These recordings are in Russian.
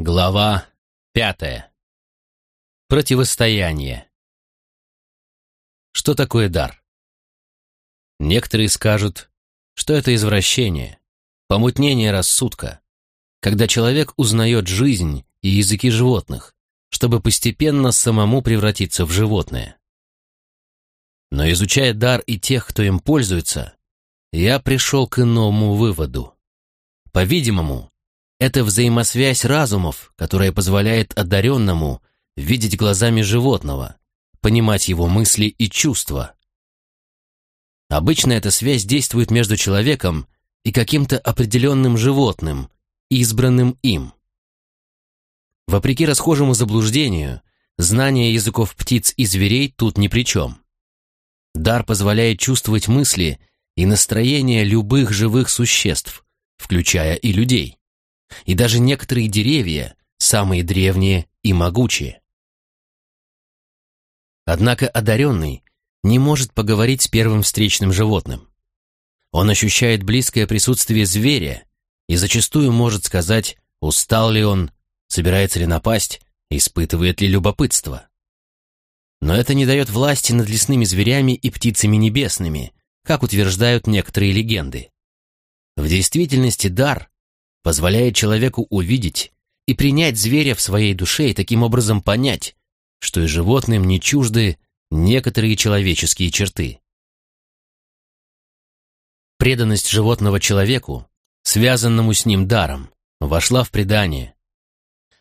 Глава пятая. Противостояние. Что такое дар? Некоторые скажут, что это извращение, помутнение рассудка, когда человек узнает жизнь и языки животных, чтобы постепенно самому превратиться в животное. Но изучая дар и тех, кто им пользуется, я пришел к иному выводу. По-видимому, это взаимосвязь разумов, которая позволяет одаренному видеть глазами животного, понимать его мысли и чувства. Обычно эта связь действует между человеком и каким-то определенным животным, избранным им. Вопреки расхожему заблуждению, знание языков птиц и зверей тут ни при чем. Дар позволяет чувствовать мысли и настроение любых живых существ, включая и людей и даже некоторые деревья, самые древние и могучие. Однако одаренный не может поговорить с первым встречным животным. Он ощущает близкое присутствие зверя и зачастую может сказать, устал ли он, собирается ли напасть, испытывает ли любопытство. Но это не дает власти над лесными зверями и птицами небесными, как утверждают некоторые легенды. В действительности дар позволяет человеку увидеть и принять зверя в своей душе и таким образом понять, что и животным не чужды некоторые человеческие черты. Преданность животного человеку, связанному с ним даром, вошла в предание.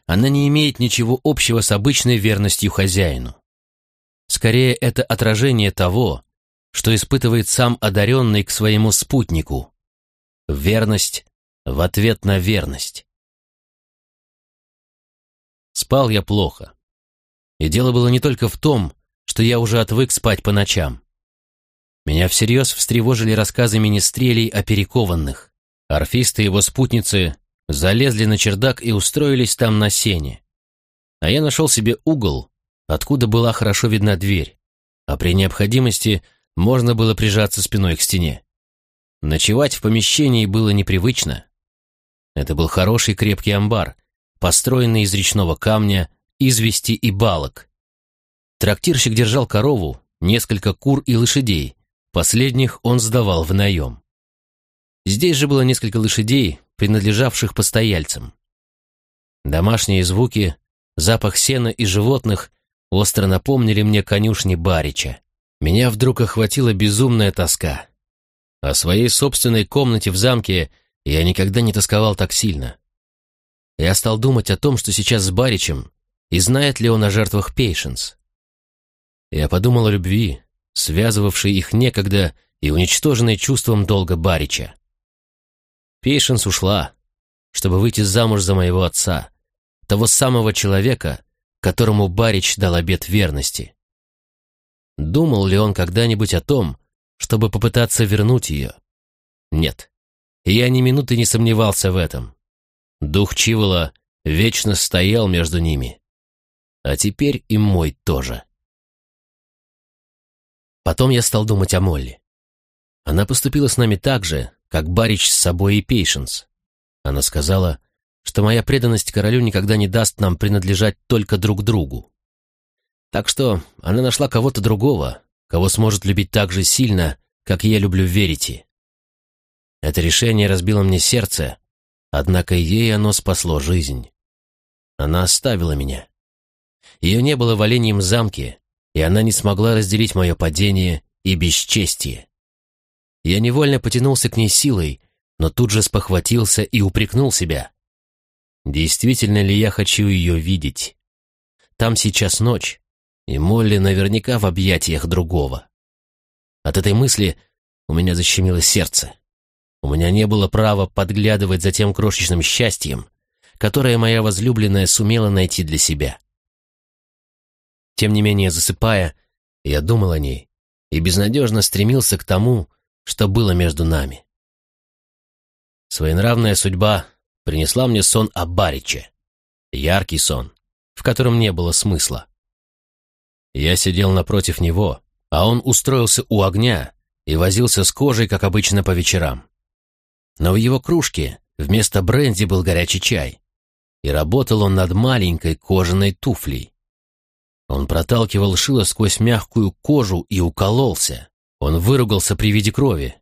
Она не имеет ничего общего с обычной верностью хозяину. Скорее, это отражение того, что испытывает сам одаренный к своему спутнику. Верность в ответ на верность. Спал я плохо. И дело было не только в том, что я уже отвык спать по ночам. Меня всерьез встревожили рассказы министрелей о перекованных. Орфисты и его спутницы залезли на чердак и устроились там на сене. А я нашел себе угол, откуда была хорошо видна дверь, а при необходимости можно было прижаться спиной к стене. Ночевать в помещении было непривычно, это был хороший крепкий амбар, построенный из речного камня, извести и балок. Трактирщик держал корову, несколько кур и лошадей. Последних он сдавал в наем. Здесь же было несколько лошадей, принадлежавших постояльцам. Домашние звуки, запах сена и животных остро напомнили мне конюшни Барича. Меня вдруг охватила безумная тоска. О своей собственной комнате в замке – я никогда не тосковал так сильно. Я стал думать о том, что сейчас с Баричем, и знает ли он о жертвах Пейшенс. Я подумал о любви, связывавшей их некогда и уничтоженной чувством долга Барича. Пейшенс ушла, чтобы выйти замуж за моего отца, того самого человека, которому Барич дал обет верности. Думал ли он когда-нибудь о том, чтобы попытаться вернуть ее? Нет и я ни минуты не сомневался в этом. Дух Чивола вечно стоял между ними. А теперь и мой тоже. Потом я стал думать о Молли. Она поступила с нами так же, как Барич с собой и Пейшенс. Она сказала, что моя преданность королю никогда не даст нам принадлежать только друг другу. Так что она нашла кого-то другого, кого сможет любить так же сильно, как я люблю Верити. Это решение разбило мне сердце, однако ей оно спасло жизнь. Она оставила меня. Ее не было в оленьем замке, и она не смогла разделить мое падение и бесчестие. Я невольно потянулся к ней силой, но тут же спохватился и упрекнул себя. Действительно ли я хочу ее видеть? Там сейчас ночь, и Молли наверняка в объятиях другого. От этой мысли у меня защемило сердце. У меня не было права подглядывать за тем крошечным счастьем, которое моя возлюбленная сумела найти для себя. Тем не менее, засыпая, я думал о ней и безнадежно стремился к тому, что было между нами. Своенравная судьба принесла мне сон о Бариче. Яркий сон, в котором не было смысла. Я сидел напротив него, а он устроился у огня и возился с кожей, как обычно, по вечерам но в его кружке вместо бренди был горячий чай. и работал он над маленькой кожаной туфлей. Он проталкивал шило сквозь мягкую кожу и укололся. Он выругался при виде крови,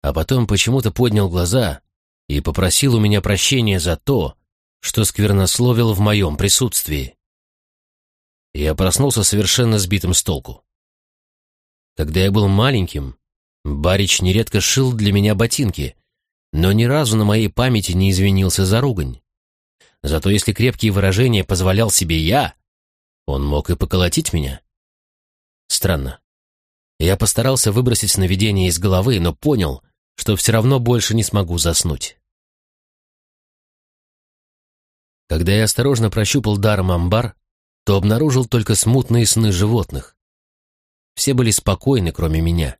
а потом почему-то поднял глаза и попросил у меня прощения за то, что сквернословил в моем присутствии. Я проснулся совершенно сбитым с толку. Когда я был маленьким, Барич нередко шил для меня ботинки, но ни разу на моей памяти не извинился за ругань. Зато если крепкие выражения позволял себе я, он мог и поколотить меня. Странно. Я постарался выбросить сновидение из головы, но понял, что все равно больше не смогу заснуть. Когда я осторожно прощупал даром амбар, то обнаружил только смутные сны животных. Все были спокойны, кроме меня.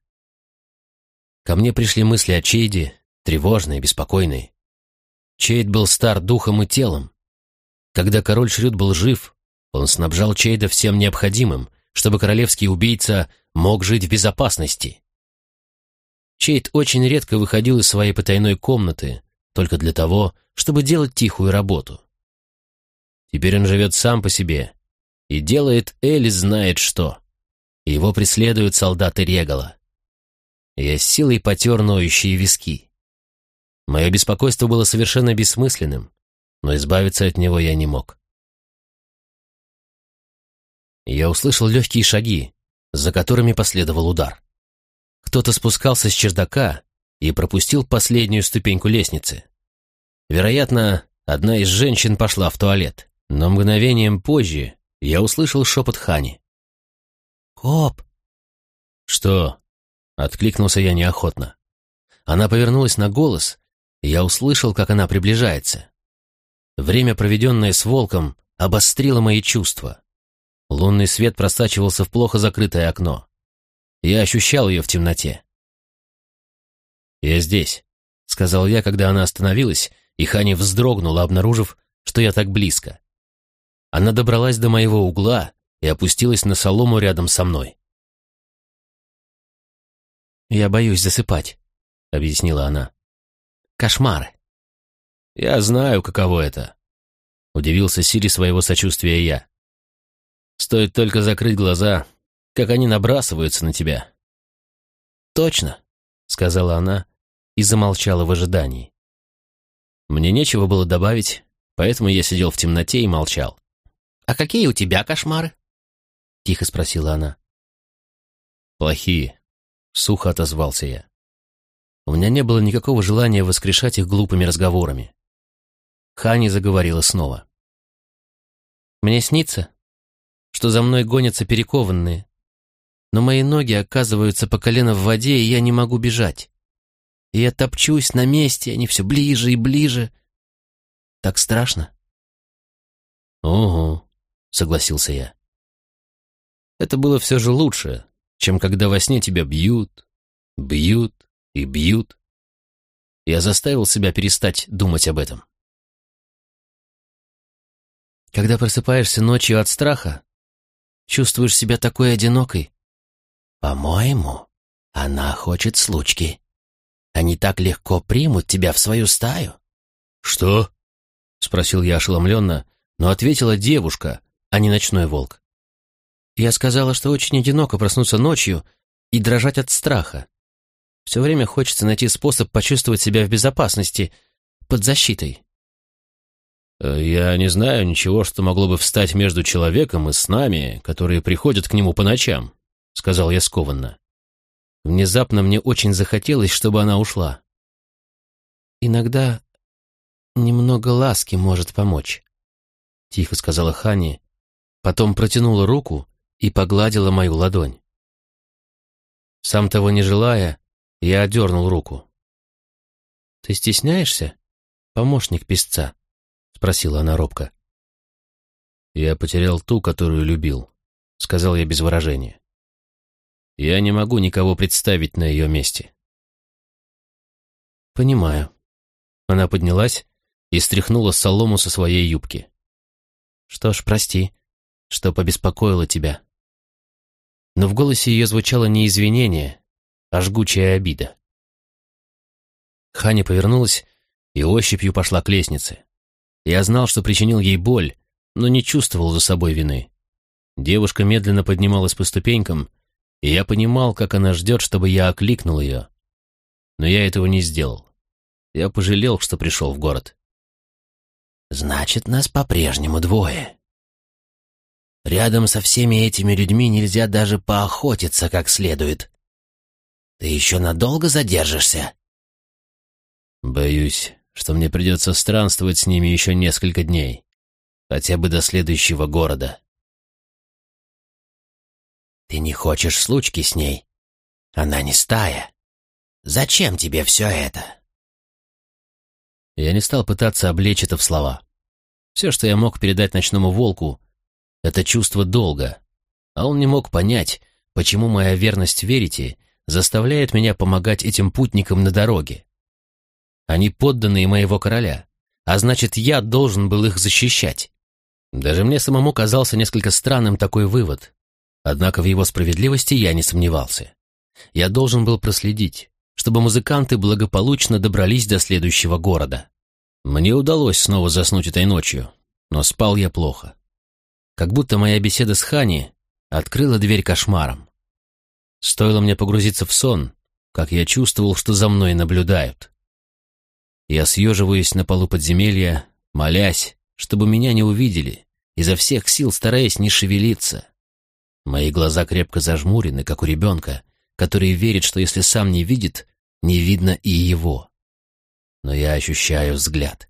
Ко мне пришли мысли о Чейде, тревожные, беспокойные. Чейд был стар духом и телом. Когда король Шрюд был жив, он снабжал Чейда всем необходимым, чтобы королевский убийца мог жить в безопасности. Чейд очень редко выходил из своей потайной комнаты, только для того, чтобы делать тихую работу. Теперь он живет сам по себе и делает Эль знает что. Его преследуют солдаты Регала. Я с силой потер ноющие виски. Мое беспокойство было совершенно бессмысленным, но избавиться от него я не мог. Я услышал легкие шаги, за которыми последовал удар. Кто-то спускался с чердака и пропустил последнюю ступеньку лестницы. Вероятно, одна из женщин пошла в туалет, но мгновением позже я услышал шепот Хани. «Коп!» «Что?» — откликнулся я неохотно. Она повернулась на голос, я услышал, как она приближается. Время, проведенное с волком, обострило мои чувства. Лунный свет просачивался в плохо закрытое окно. Я ощущал ее в темноте. «Я здесь», — сказал я, когда она остановилась, и Хани вздрогнула, обнаружив, что я так близко. Она добралась до моего угла и опустилась на солому рядом со мной. «Я боюсь засыпать», — объяснила она. «Кошмары». «Я знаю, каково это», — удивился Сири своего сочувствия я. «Стоит только закрыть глаза, как они набрасываются на тебя». «Точно», — сказала она и замолчала в ожидании. Мне нечего было добавить, поэтому я сидел в темноте и молчал. «А какие у тебя кошмары?» — тихо спросила она. «Плохие», — сухо отозвался я. У меня не было никакого желания воскрешать их глупыми разговорами. Хани заговорила снова. «Мне снится, что за мной гонятся перекованные, но мои ноги оказываются по колено в воде, и я не могу бежать. И я топчусь на месте, они все ближе и ближе. Так страшно». «Угу», согласился я. Это было все же лучше, чем когда во сне тебя бьют, бьют и бьют. Я заставил себя перестать думать об этом. Когда просыпаешься ночью от страха, чувствуешь себя такой одинокой. По-моему, она хочет случки. Они так легко примут тебя в свою стаю. «Что?» — спросил я ошеломленно, но ответила девушка, а не ночной волк. Я сказала, что очень одиноко проснуться ночью и дрожать от страха. Все время хочется найти способ почувствовать себя в безопасности, под защитой. Э, «Я не знаю ничего, что могло бы встать между человеком и с нами, которые приходят к нему по ночам», — сказал я скованно. Внезапно мне очень захотелось, чтобы она ушла. «Иногда немного ласки может помочь», — тихо сказала Хани, потом протянула руку и погладила мою ладонь. Сам того не желая, я отдернул руку. «Ты стесняешься, помощник песца?» — спросила она робко. «Я потерял ту, которую любил», — сказал я без выражения. «Я не могу никого представить на ее месте». «Понимаю». Она поднялась и стряхнула солому со своей юбки. «Что ж, прости что побеспокоило тебя». Но в голосе ее звучало не извинение, а жгучая обида. Ханя повернулась и ощупью пошла к лестнице. Я знал, что причинил ей боль, но не чувствовал за собой вины. Девушка медленно поднималась по ступенькам, и я понимал, как она ждет, чтобы я окликнул ее. Но я этого не сделал. Я пожалел, что пришел в город. «Значит, нас по-прежнему двое. Рядом со всеми этими людьми нельзя даже поохотиться как следует. Ты еще надолго задержишься?» «Боюсь, что мне придется странствовать с ними еще несколько дней, хотя бы до следующего города». «Ты не хочешь случки с ней? Она не стая. Зачем тебе все это?» Я не стал пытаться облечь это в слова. Все, что я мог передать ночному волку, это чувство долга, а он не мог понять, почему моя верность верите заставляет меня помогать этим путникам на дороге. Они подданные моего короля, а значит, я должен был их защищать. Даже мне самому казался несколько странным такой вывод, однако в его справедливости я не сомневался. Я должен был проследить, чтобы музыканты благополучно добрались до следующего города. Мне удалось снова заснуть этой ночью, но спал я плохо. Как будто моя беседа с Хани открыла дверь кошмаром. Стоило мне погрузиться в сон, как я чувствовал, что за мной наблюдают. Я съеживаюсь на полу подземелья, молясь, чтобы меня не увидели, изо всех сил стараясь не шевелиться. Мои глаза крепко зажмурены, как у ребенка, который верит, что если сам не видит, не видно и его. Но я ощущаю взгляд.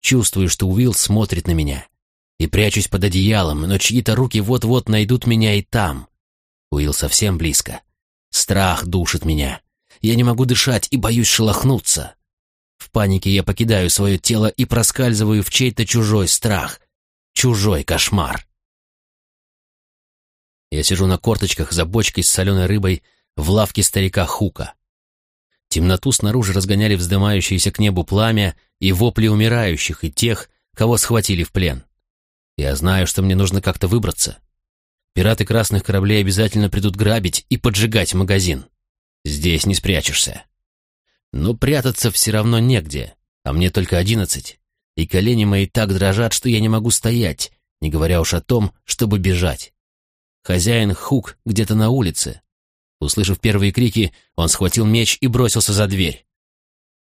Чувствую, что Уилл смотрит на меня. И прячусь под одеялом, но чьи-то руки вот-вот найдут меня и там. Уилл совсем близко. Страх душит меня. Я не могу дышать и боюсь шелохнуться. В панике я покидаю свое тело и проскальзываю в чей-то чужой страх. Чужой кошмар. Я сижу на корточках за бочкой с соленой рыбой в лавке старика Хука. Темноту снаружи разгоняли вздымающиеся к небу пламя и вопли умирающих и тех, кого схватили в плен. Я знаю, что мне нужно как-то выбраться. Пираты красных кораблей обязательно придут грабить и поджигать магазин. Здесь не спрячешься. Но прятаться все равно негде, а мне только одиннадцать, и колени мои так дрожат, что я не могу стоять, не говоря уж о том, чтобы бежать. Хозяин Хук где-то на улице. Услышав первые крики, он схватил меч и бросился за дверь.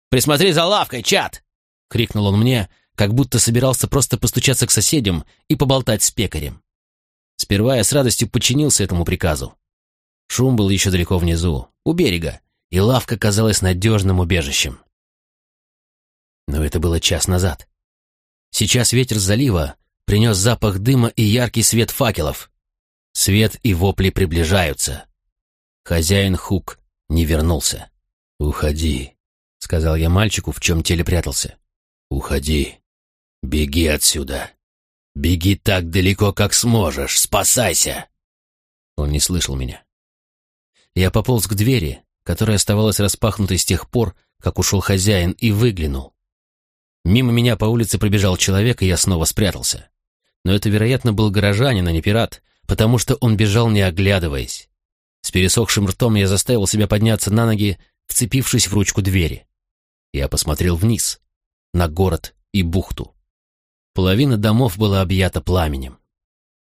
«Присмотри за лавкой, чат!» — крикнул он мне, как будто собирался просто постучаться к соседям и поболтать с пекарем. Сперва я с радостью подчинился этому приказу. Шум был еще далеко внизу, у берега, и лавка казалась надежным убежищем. Но это было час назад. Сейчас ветер залива принес запах дыма и яркий свет факелов. Свет и вопли приближаются. Хозяин Хук не вернулся. «Уходи», — сказал я мальчику, в чем теле прятался. «Уходи. Беги отсюда. Беги так далеко, как сможешь. Спасайся!» Он не слышал меня. Я пополз к двери, которая оставалась распахнутой с тех пор, как ушел хозяин, и выглянул. Мимо меня по улице пробежал человек, и я снова спрятался. Но это, вероятно, был горожанин, а не пират, потому что он бежал, не оглядываясь. С пересохшим ртом я заставил себя подняться на ноги, вцепившись в ручку двери. Я посмотрел вниз, на город и бухту. Половина домов была объята пламенем.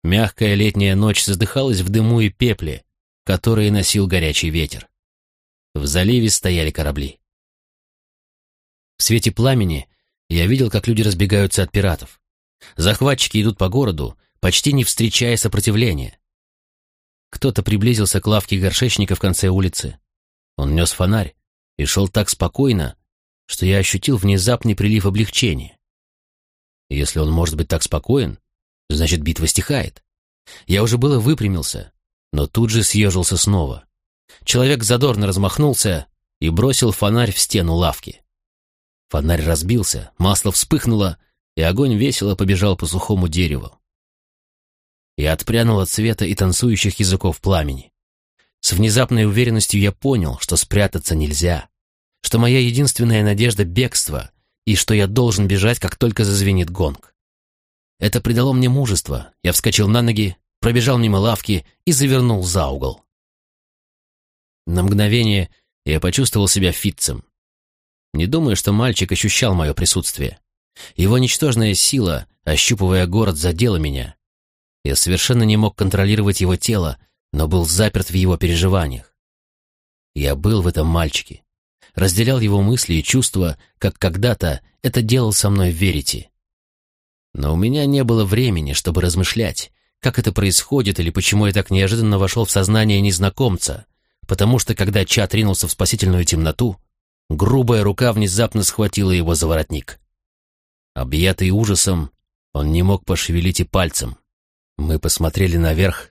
Мягкая летняя ночь задыхалась в дыму и пепле, которые носил горячий ветер. В заливе стояли корабли. В свете пламени я видел, как люди разбегаются от пиратов. Захватчики идут по городу, почти не встречая сопротивления. Кто-то приблизился к лавке горшечника в конце улицы. Он нес фонарь и шел так спокойно, что я ощутил внезапный прилив облегчения. Если он может быть так спокоен, значит, битва стихает. Я уже было выпрямился, но тут же съежился снова. Человек задорно размахнулся и бросил фонарь в стену лавки. Фонарь разбился, масло вспыхнуло, и огонь весело побежал по сухому дереву. Я отпрянул от света и танцующих языков пламени. С внезапной уверенностью я понял, что спрятаться нельзя, что моя единственная надежда — бегство, и что я должен бежать, как только зазвенит гонг. Это придало мне мужество. Я вскочил на ноги, пробежал мимо лавки и завернул за угол. На мгновение я почувствовал себя фитцем. Не думаю, что мальчик ощущал мое присутствие. Его ничтожная сила, ощупывая город, задела меня. Я совершенно не мог контролировать его тело, но был заперт в его переживаниях. Я был в этом мальчике, разделял его мысли и чувства, как когда-то это делал со мной Верити. Но у меня не было времени, чтобы размышлять, как это происходит или почему я так неожиданно вошел в сознание незнакомца, потому что, когда Чат ринулся в спасительную темноту, грубая рука внезапно схватила его за воротник. Объятый ужасом, он не мог пошевелить и пальцем. Мы посмотрели наверх,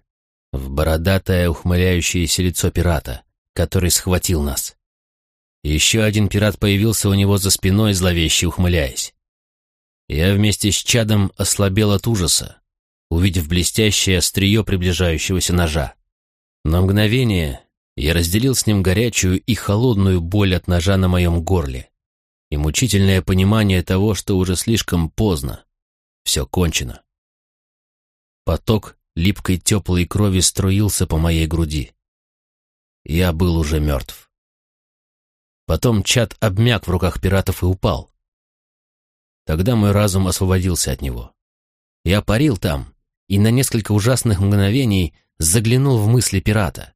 в бородатое ухмыляющееся лицо пирата, который схватил нас. Еще один пират появился у него за спиной, зловеще ухмыляясь. Я вместе с чадом ослабел от ужаса, увидев блестящее острие приближающегося ножа. На мгновение я разделил с ним горячую и холодную боль от ножа на моем горле и мучительное понимание того, что уже слишком поздно. Все кончено. Поток липкой теплой крови струился по моей груди. Я был уже мертв. Потом чат обмяк в руках пиратов и упал. Тогда мой разум освободился от него. Я парил там и на несколько ужасных мгновений заглянул в мысли пирата.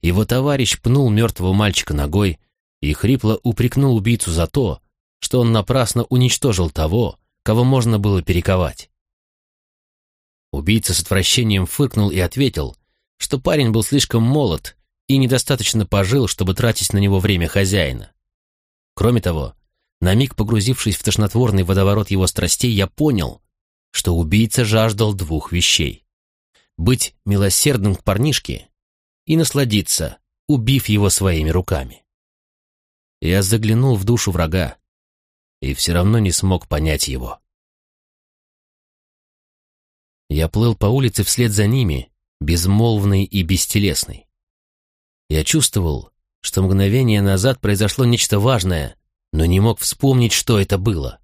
Его товарищ пнул мертвого мальчика ногой и хрипло упрекнул убийцу за то, что он напрасно уничтожил того, кого можно было перековать. Убийца с отвращением фыркнул и ответил, что парень был слишком молод и недостаточно пожил, чтобы тратить на него время хозяина. Кроме того, на миг погрузившись в тошнотворный водоворот его страстей, я понял, что убийца жаждал двух вещей. Быть милосердным к парнишке и насладиться, убив его своими руками. Я заглянул в душу врага и все равно не смог понять его. Я плыл по улице вслед за ними, безмолвный и бестелесный. Я чувствовал, что мгновение назад произошло нечто важное, но не мог вспомнить, что это было.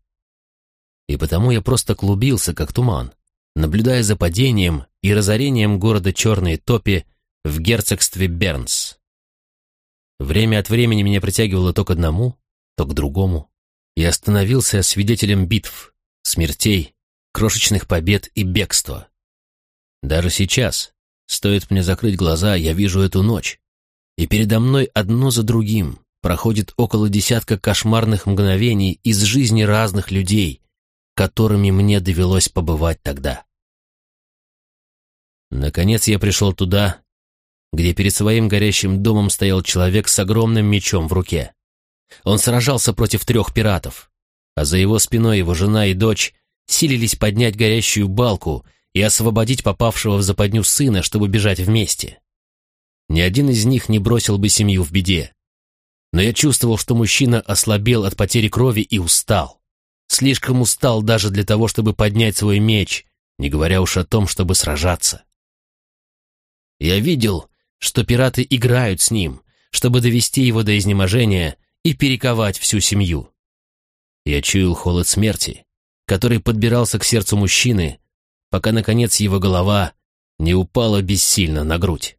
И потому я просто клубился, как туман, наблюдая за падением и разорением города Черные Топи в герцогстве Бернс. Время от времени меня притягивало то к одному, то к другому. Я становился свидетелем битв, смертей, крошечных побед и бегства. Даже сейчас, стоит мне закрыть глаза, я вижу эту ночь, и передо мной одно за другим проходит около десятка кошмарных мгновений из жизни разных людей, которыми мне довелось побывать тогда. Наконец я пришел туда, где перед своим горящим домом стоял человек с огромным мечом в руке. Он сражался против трех пиратов, а за его спиной его жена и дочь силились поднять горящую балку и освободить попавшего в западню сына, чтобы бежать вместе. Ни один из них не бросил бы семью в беде но я чувствовал, что мужчина ослабел от потери крови и устал. Слишком устал даже для того, чтобы поднять свой меч, не говоря уж о том, чтобы сражаться. Я видел, что пираты играют с ним, чтобы довести его до изнеможения и перековать всю семью. Я чуял холод смерти, который подбирался к сердцу мужчины, пока, наконец, его голова не упала бессильно на грудь.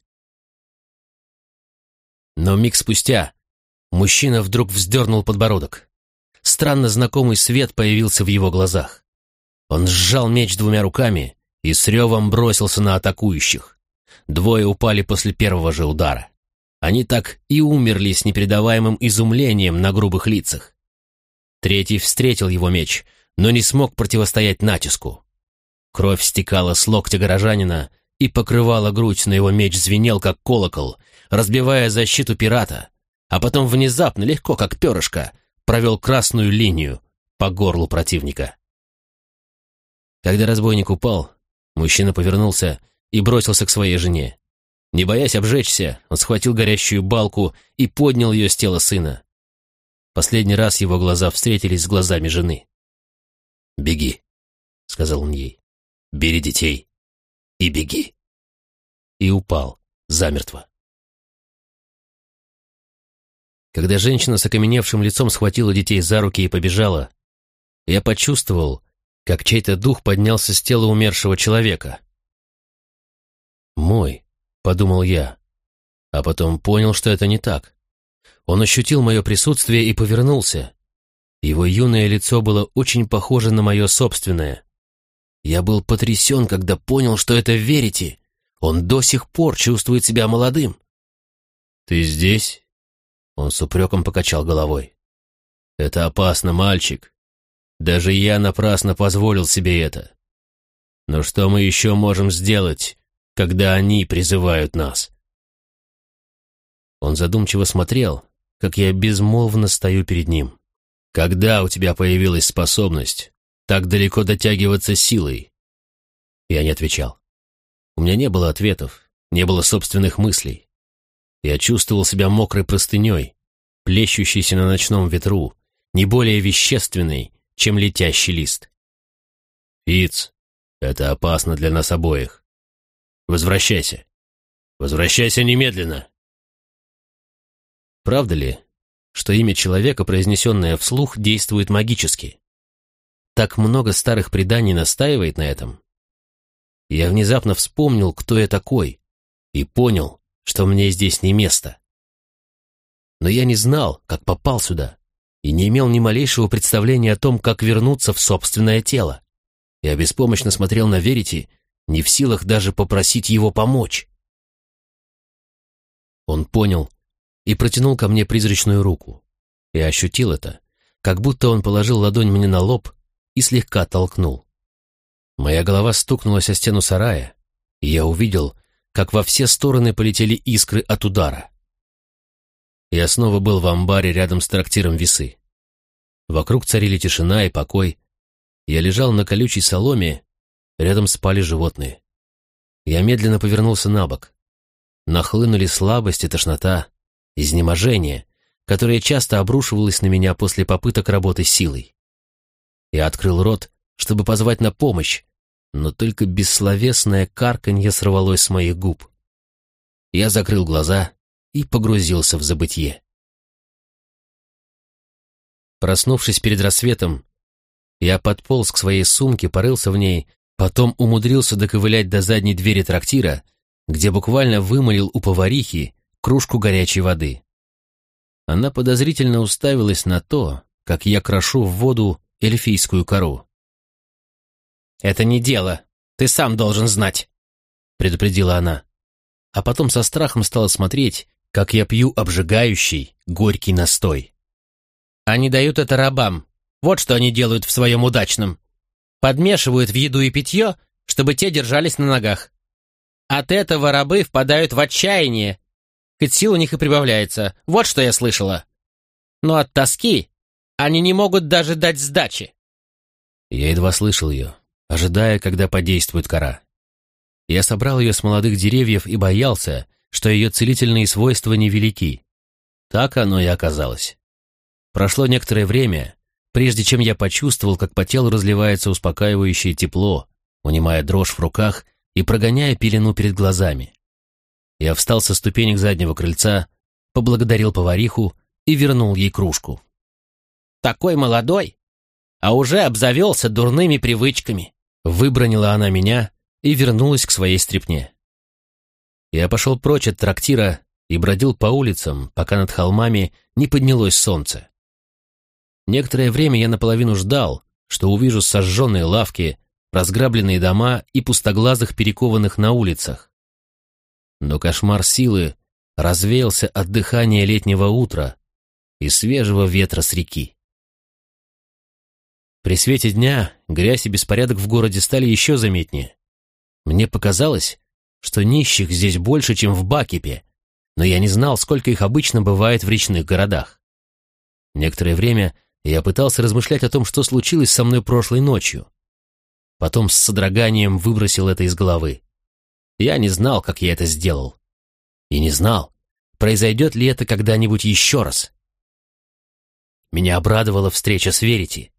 Но миг спустя Мужчина вдруг вздернул подбородок. Странно знакомый свет появился в его глазах. Он сжал меч двумя руками и с ревом бросился на атакующих. Двое упали после первого же удара. Они так и умерли с непередаваемым изумлением на грубых лицах. Третий встретил его меч, но не смог противостоять натиску. Кровь стекала с локтя горожанина и покрывала грудь, но его меч звенел, как колокол, разбивая защиту пирата, а потом внезапно, легко как перышко, провел красную линию по горлу противника. Когда разбойник упал, мужчина повернулся и бросился к своей жене. Не боясь обжечься, он схватил горящую балку и поднял ее с тела сына. Последний раз его глаза встретились с глазами жены. «Беги», — сказал он ей, — «бери детей и беги». И упал замертво. Когда женщина с окаменевшим лицом схватила детей за руки и побежала, я почувствовал, как чей-то дух поднялся с тела умершего человека. «Мой», — подумал я, а потом понял, что это не так. Он ощутил мое присутствие и повернулся. Его юное лицо было очень похоже на мое собственное. Я был потрясен, когда понял, что это верите. Он до сих пор чувствует себя молодым. «Ты здесь?» Он с упреком покачал головой. «Это опасно, мальчик. Даже я напрасно позволил себе это. Но что мы еще можем сделать, когда они призывают нас?» Он задумчиво смотрел, как я безмолвно стою перед ним. «Когда у тебя появилась способность так далеко дотягиваться силой?» Я не отвечал. У меня не было ответов, не было собственных мыслей. Я чувствовал себя мокрой простыней, плещущейся на ночном ветру, не более вещественной, чем летящий лист. «Фиц, это опасно для нас обоих. Возвращайся. Возвращайся немедленно!» Правда ли, что имя человека, произнесенное вслух, действует магически? Так много старых преданий настаивает на этом. Я внезапно вспомнил, кто я такой, и понял, что мне здесь не место. Но я не знал, как попал сюда, и не имел ни малейшего представления о том, как вернуться в собственное тело. Я беспомощно смотрел на Верити, не в силах даже попросить его помочь. Он понял, и протянул ко мне призрачную руку. Я ощутил это, как будто он положил ладонь мне на лоб и слегка толкнул. Моя голова стукнулась о стену сарая, и я увидел, как во все стороны полетели искры от удара. Я снова был в амбаре рядом с трактиром весы. Вокруг царили тишина и покой. Я лежал на колючей соломе, рядом спали животные. Я медленно повернулся на бок. Нахлынули слабость и тошнота изнеможение, которое часто обрушивалось на меня после попыток работы силой. Я открыл рот, чтобы позвать на помощь, но только бессловесное карканье сорвалось с моих губ. Я закрыл глаза и погрузился в забытье. Проснувшись перед рассветом, я подполз к своей сумке, порылся в ней, потом умудрился доковылять до задней двери трактира, где буквально вымолил у поварихи кружку горячей воды. Она подозрительно уставилась на то, как я крошу в воду эльфийскую кору. «Это не дело, ты сам должен знать», — предупредила она. А потом со страхом стала смотреть, как я пью обжигающий, горький настой. «Они дают это рабам. Вот что они делают в своем удачном. Подмешивают в еду и питье, чтобы те держались на ногах. От этого рабы впадают в отчаяние хоть сил у них и прибавляется. Вот что я слышала. Но от тоски они не могут даже дать сдачи. Я едва слышал ее, ожидая, когда подействует кора. Я собрал ее с молодых деревьев и боялся, что ее целительные свойства невелики. Так оно и оказалось. Прошло некоторое время, прежде чем я почувствовал, как по телу разливается успокаивающее тепло, унимая дрожь в руках и прогоняя пелену перед глазами. Я встал со ступенек заднего крыльца, поблагодарил повариху и вернул ей кружку. «Такой молодой, а уже обзавелся дурными привычками», выбронила она меня и вернулась к своей стрепне. Я пошел прочь от трактира и бродил по улицам, пока над холмами не поднялось солнце. Некоторое время я наполовину ждал, что увижу сожженные лавки, разграбленные дома и пустоглазых перекованных на улицах, но кошмар силы развеялся от дыхания летнего утра и свежего ветра с реки. При свете дня грязь и беспорядок в городе стали еще заметнее. Мне показалось, что нищих здесь больше, чем в Бакипе, но я не знал, сколько их обычно бывает в речных городах. Некоторое время я пытался размышлять о том, что случилось со мной прошлой ночью. Потом с содроганием выбросил это из головы. Я не знал, как я это сделал. И не знал, произойдет ли это когда-нибудь еще раз. Меня обрадовала встреча с Верити,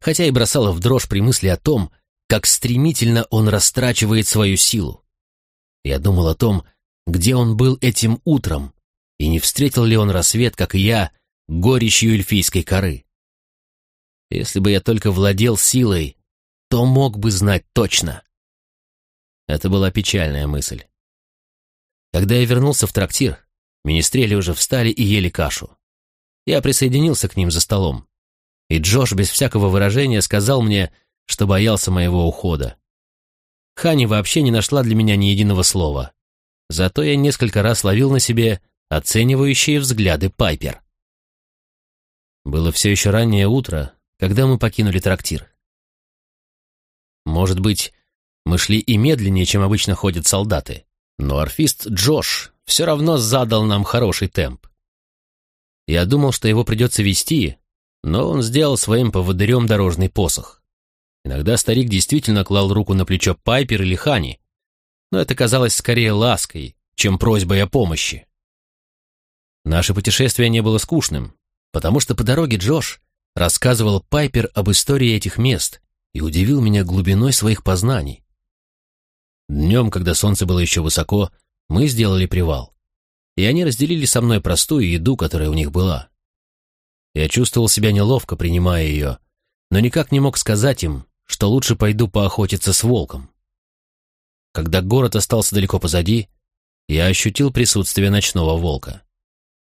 хотя и бросала в дрожь при мысли о том, как стремительно он растрачивает свою силу. Я думал о том, где он был этим утром, и не встретил ли он рассвет, как и я, горечью эльфийской коры. Если бы я только владел силой, то мог бы знать точно. Это была печальная мысль. Когда я вернулся в трактир, министрели уже встали и ели кашу. Я присоединился к ним за столом. И Джош без всякого выражения сказал мне, что боялся моего ухода. Хани вообще не нашла для меня ни единого слова. Зато я несколько раз ловил на себе оценивающие взгляды Пайпер. Было все еще раннее утро, когда мы покинули трактир. Может быть, мы шли и медленнее, чем обычно ходят солдаты, но орфист Джош все равно задал нам хороший темп. Я думал, что его придется вести, но он сделал своим поводырем дорожный посох. Иногда старик действительно клал руку на плечо Пайпер или Хани, но это казалось скорее лаской, чем просьбой о помощи. Наше путешествие не было скучным, потому что по дороге Джош рассказывал Пайпер об истории этих мест и удивил меня глубиной своих познаний. Днем, когда солнце было еще высоко, мы сделали привал, и они разделили со мной простую еду, которая у них была. Я чувствовал себя неловко, принимая ее, но никак не мог сказать им, что лучше пойду поохотиться с волком. Когда город остался далеко позади, я ощутил присутствие ночного волка.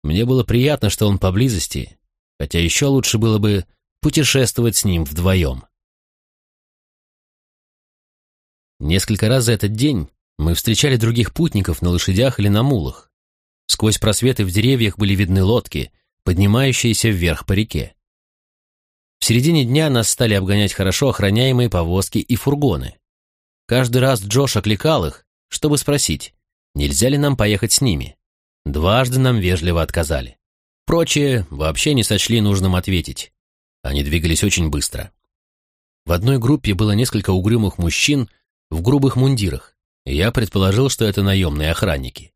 Мне было приятно, что он поблизости, хотя еще лучше было бы путешествовать с ним вдвоем. Несколько раз за этот день мы встречали других путников на лошадях или на мулах. Сквозь просветы в деревьях были видны лодки, поднимающиеся вверх по реке. В середине дня нас стали обгонять хорошо охраняемые повозки и фургоны. Каждый раз Джош окликал их, чтобы спросить, нельзя ли нам поехать с ними. Дважды нам вежливо отказали. Прочие вообще не сочли нужным ответить. Они двигались очень быстро. В одной группе было несколько угрюмых мужчин в грубых мундирах, и я предположил, что это наемные охранники.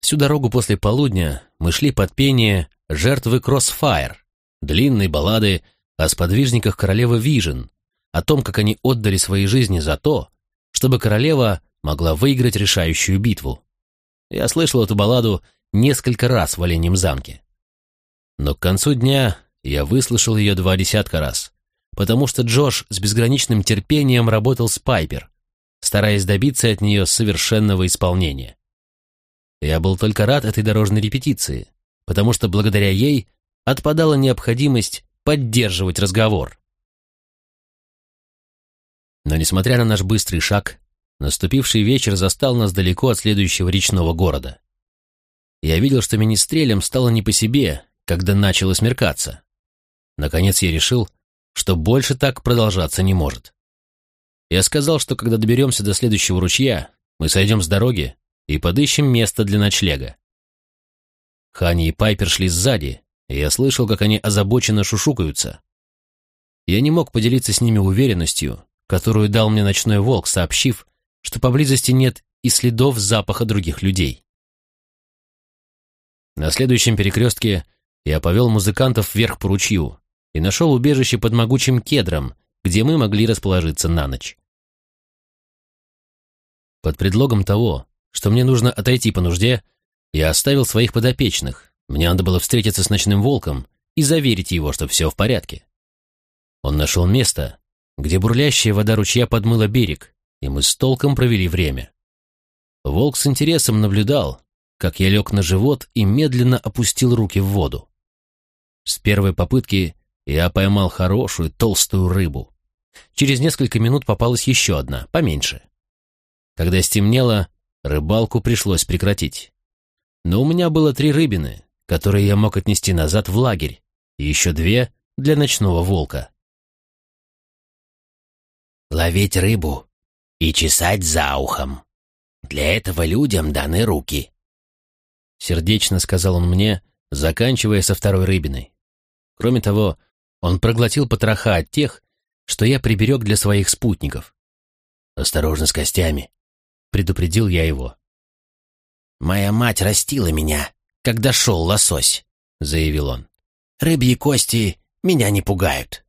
Всю дорогу после полудня мы шли под пение «Жертвы Кроссфайр», длинной баллады о сподвижниках королевы Вижен, о том, как они отдали свои жизни за то, чтобы королева могла выиграть решающую битву. Я слышал эту балладу несколько раз в Оленьем замке. Но к концу дня я выслушал ее два десятка раз, потому что Джош с безграничным терпением работал с Пайпер, стараясь добиться от нее совершенного исполнения. Я был только рад этой дорожной репетиции, потому что благодаря ей отпадала необходимость поддерживать разговор. Но несмотря на наш быстрый шаг, наступивший вечер застал нас далеко от следующего речного города. Я видел, что министрелям стало не по себе, когда начало смеркаться. Наконец я решил, что больше так продолжаться не может. Я сказал, что когда доберемся до следующего ручья, мы сойдем с дороги и подыщем место для ночлега. Хани и Пайпер шли сзади, и я слышал, как они озабоченно шушукаются. Я не мог поделиться с ними уверенностью, которую дал мне ночной волк, сообщив, что поблизости нет и следов запаха других людей. На следующем перекрестке я повел музыкантов вверх по ручью и нашел убежище под могучим кедром, где мы могли расположиться на ночь. Под предлогом того, что мне нужно отойти по нужде, я оставил своих подопечных. Мне надо было встретиться с ночным волком и заверить его, что все в порядке. Он нашел место, где бурлящая вода ручья подмыла берег, и мы с толком провели время. Волк с интересом наблюдал, как я лег на живот и медленно опустил руки в воду. С первой попытки я поймал хорошую толстую рыбу. Через несколько минут попалась еще одна, поменьше. Когда стемнело, Рыбалку пришлось прекратить. Но у меня было три рыбины, которые я мог отнести назад в лагерь, и еще две для ночного волка. Ловить рыбу и чесать за ухом. Для этого людям даны руки. Сердечно сказал он мне, заканчивая со второй рыбиной. Кроме того, он проглотил потроха от тех, что я приберег для своих спутников. «Осторожно с костями», предупредил я его. «Моя мать растила меня, когда шел лосось», — заявил он. «Рыбьи кости меня не пугают».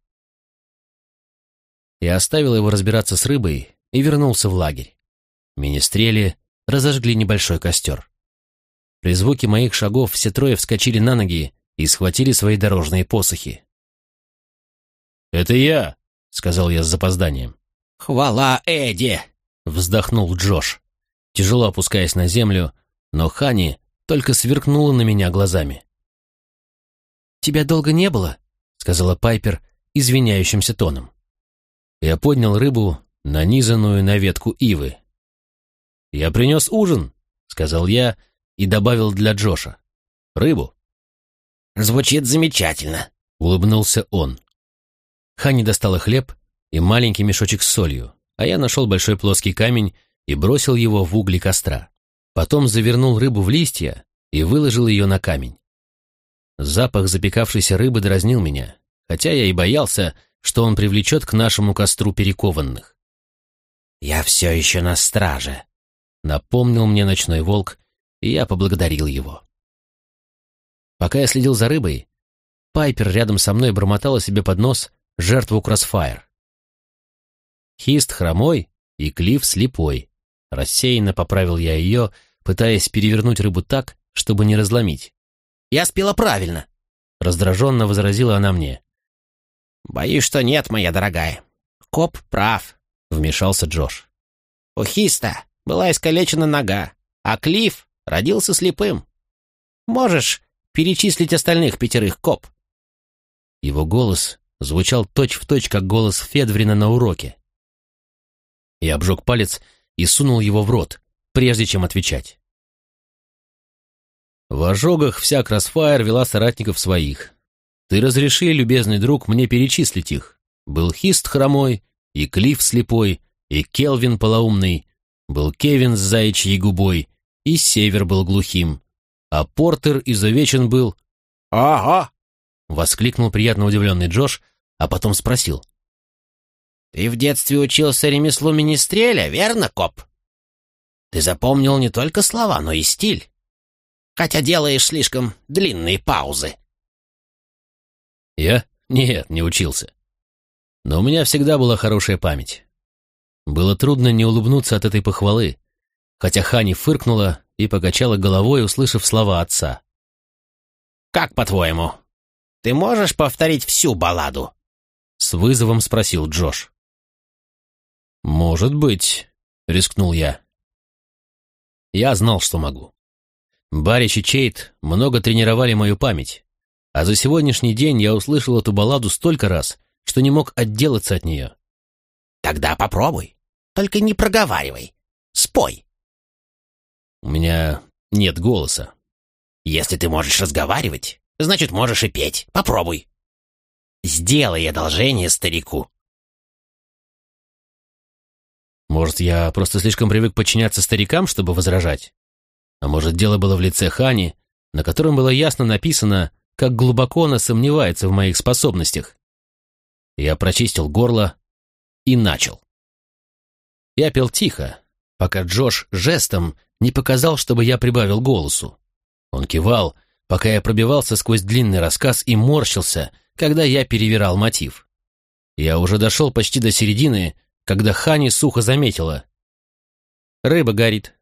Я оставил его разбираться с рыбой и вернулся в лагерь. Министрели разожгли небольшой костер. При звуке моих шагов все трое вскочили на ноги и схватили свои дорожные посохи. «Это я», — сказал я с запозданием. «Хвала Эдди!» Вздохнул Джош, тяжело опускаясь на землю, но Хани только сверкнула на меня глазами. «Тебя долго не было?» — сказала Пайпер извиняющимся тоном. Я поднял рыбу, нанизанную на ветку ивы. «Я принес ужин», — сказал я и добавил для Джоша. «Рыбу». «Звучит замечательно», — улыбнулся он. Хани достала хлеб и маленький мешочек с солью, а я нашел большой плоский камень и бросил его в угли костра. Потом завернул рыбу в листья и выложил ее на камень. Запах запекавшейся рыбы дразнил меня, хотя я и боялся, что он привлечет к нашему костру перекованных. «Я все еще на страже», — напомнил мне ночной волк, и я поблагодарил его. Пока я следил за рыбой, Пайпер рядом со мной бормотала себе под нос жертву Кроссфайр. Хист хромой и Клифф слепой. Рассеянно поправил я ее, пытаясь перевернуть рыбу так, чтобы не разломить. «Я спела правильно», — раздраженно возразила она мне. «Боюсь, что нет, моя дорогая. Коп прав», — вмешался Джош. «У Хиста была искалечена нога, а Клифф родился слепым. Можешь перечислить остальных пятерых, коп?» Его голос звучал точь-в-точь, как голос Федврина на уроке. Я обжег палец и сунул его в рот, прежде чем отвечать. В ожогах вся Кроссфайр вела соратников своих. Ты разреши, любезный друг, мне перечислить их. Был Хист хромой, и Клифф слепой, и Келвин полоумный, был Кевин с заячьей губой, и Север был глухим, а Портер изувечен был... «Ага!» — воскликнул приятно удивленный Джош, а потом спросил. «Ты в детстве учился ремеслу министреля, верно, коп? Ты запомнил не только слова, но и стиль, хотя делаешь слишком длинные паузы». «Я? Нет, не учился. Но у меня всегда была хорошая память. Было трудно не улыбнуться от этой похвалы, хотя Хани фыркнула и покачала головой, услышав слова отца. «Как по-твоему, ты можешь повторить всю балладу?» С вызовом спросил Джош. «Может быть», — рискнул я. Я знал, что могу. Барич и Чейт много тренировали мою память, а за сегодняшний день я услышал эту балладу столько раз, что не мог отделаться от нее. «Тогда попробуй, только не проговаривай, спой». «У меня нет голоса». «Если ты можешь разговаривать, значит, можешь и петь. Попробуй». Сделай одолжение старику. Может, я просто слишком привык подчиняться старикам, чтобы возражать? А может, дело было в лице Хани, на котором было ясно написано, как глубоко она сомневается в моих способностях. Я прочистил горло и начал. Я пел тихо, пока Джош жестом не показал, чтобы я прибавил голосу. Он кивал, пока я пробивался сквозь длинный рассказ и морщился, когда я перевирал мотив. Я уже дошел почти до середины, когда Хани сухо заметила. «Рыба горит».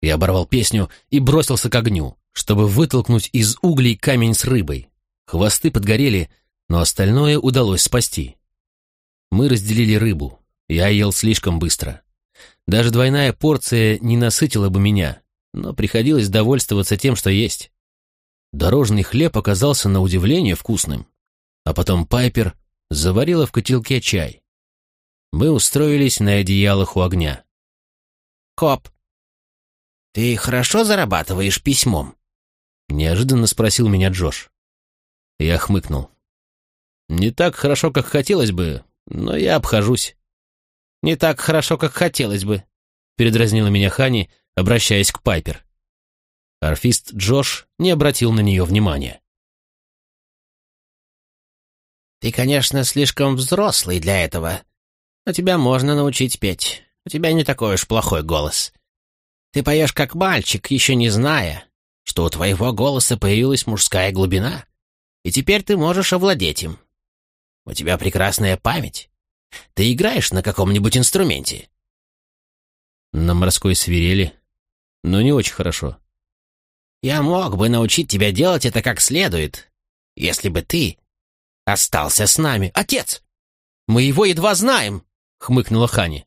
Я оборвал песню и бросился к огню, чтобы вытолкнуть из углей камень с рыбой. Хвосты подгорели, но остальное удалось спасти. Мы разделили рыбу. Я ел слишком быстро. Даже двойная порция не насытила бы меня, но приходилось довольствоваться тем, что есть. Дорожный хлеб оказался на удивление вкусным. А потом Пайпер заварила в котелке чай. Мы устроились на одеялах у огня. «Коп, ты хорошо зарабатываешь письмом?» Неожиданно спросил меня Джош. Я хмыкнул. «Не так хорошо, как хотелось бы, но я обхожусь». «Не так хорошо, как хотелось бы», — передразнила меня Хани, обращаясь к Пайпер. Арфист Джош не обратил на нее внимания. «Ты, конечно, слишком взрослый для этого, но тебя можно научить петь. У тебя не такой уж плохой голос. Ты поешь как мальчик, еще не зная, что у твоего голоса появилась мужская глубина, и теперь ты можешь овладеть им. У тебя прекрасная память. Ты играешь на каком-нибудь инструменте?» «На морской свирели, но не очень хорошо». «Я мог бы научить тебя делать это как следует, если бы ты остался с нами. Отец! Мы его едва знаем!» — хмыкнула Хани.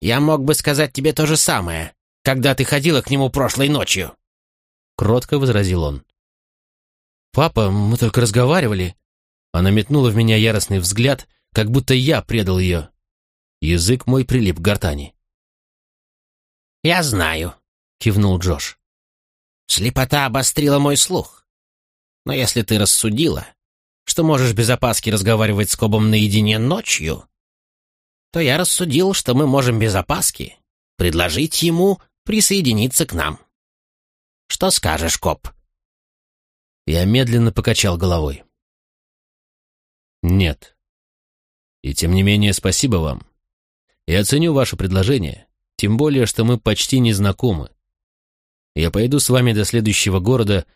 «Я мог бы сказать тебе то же самое, когда ты ходила к нему прошлой ночью», — кротко возразил он. «Папа, мы только разговаривали», Она метнула в меня яростный взгляд, как будто я предал ее. Язык мой прилип к гортани. «Я знаю», — кивнул Джош. «Слепота обострила мой слух. Но если ты рассудила, что можешь без опаски разговаривать с Кобом наедине ночью, то я рассудил, что мы можем без опаски предложить ему присоединиться к нам. Что скажешь, Коб?» Я медленно покачал головой. «Нет. И тем не менее спасибо вам. Я ценю ваше предложение, тем более, что мы почти не знакомы. Я пойду с вами до следующего города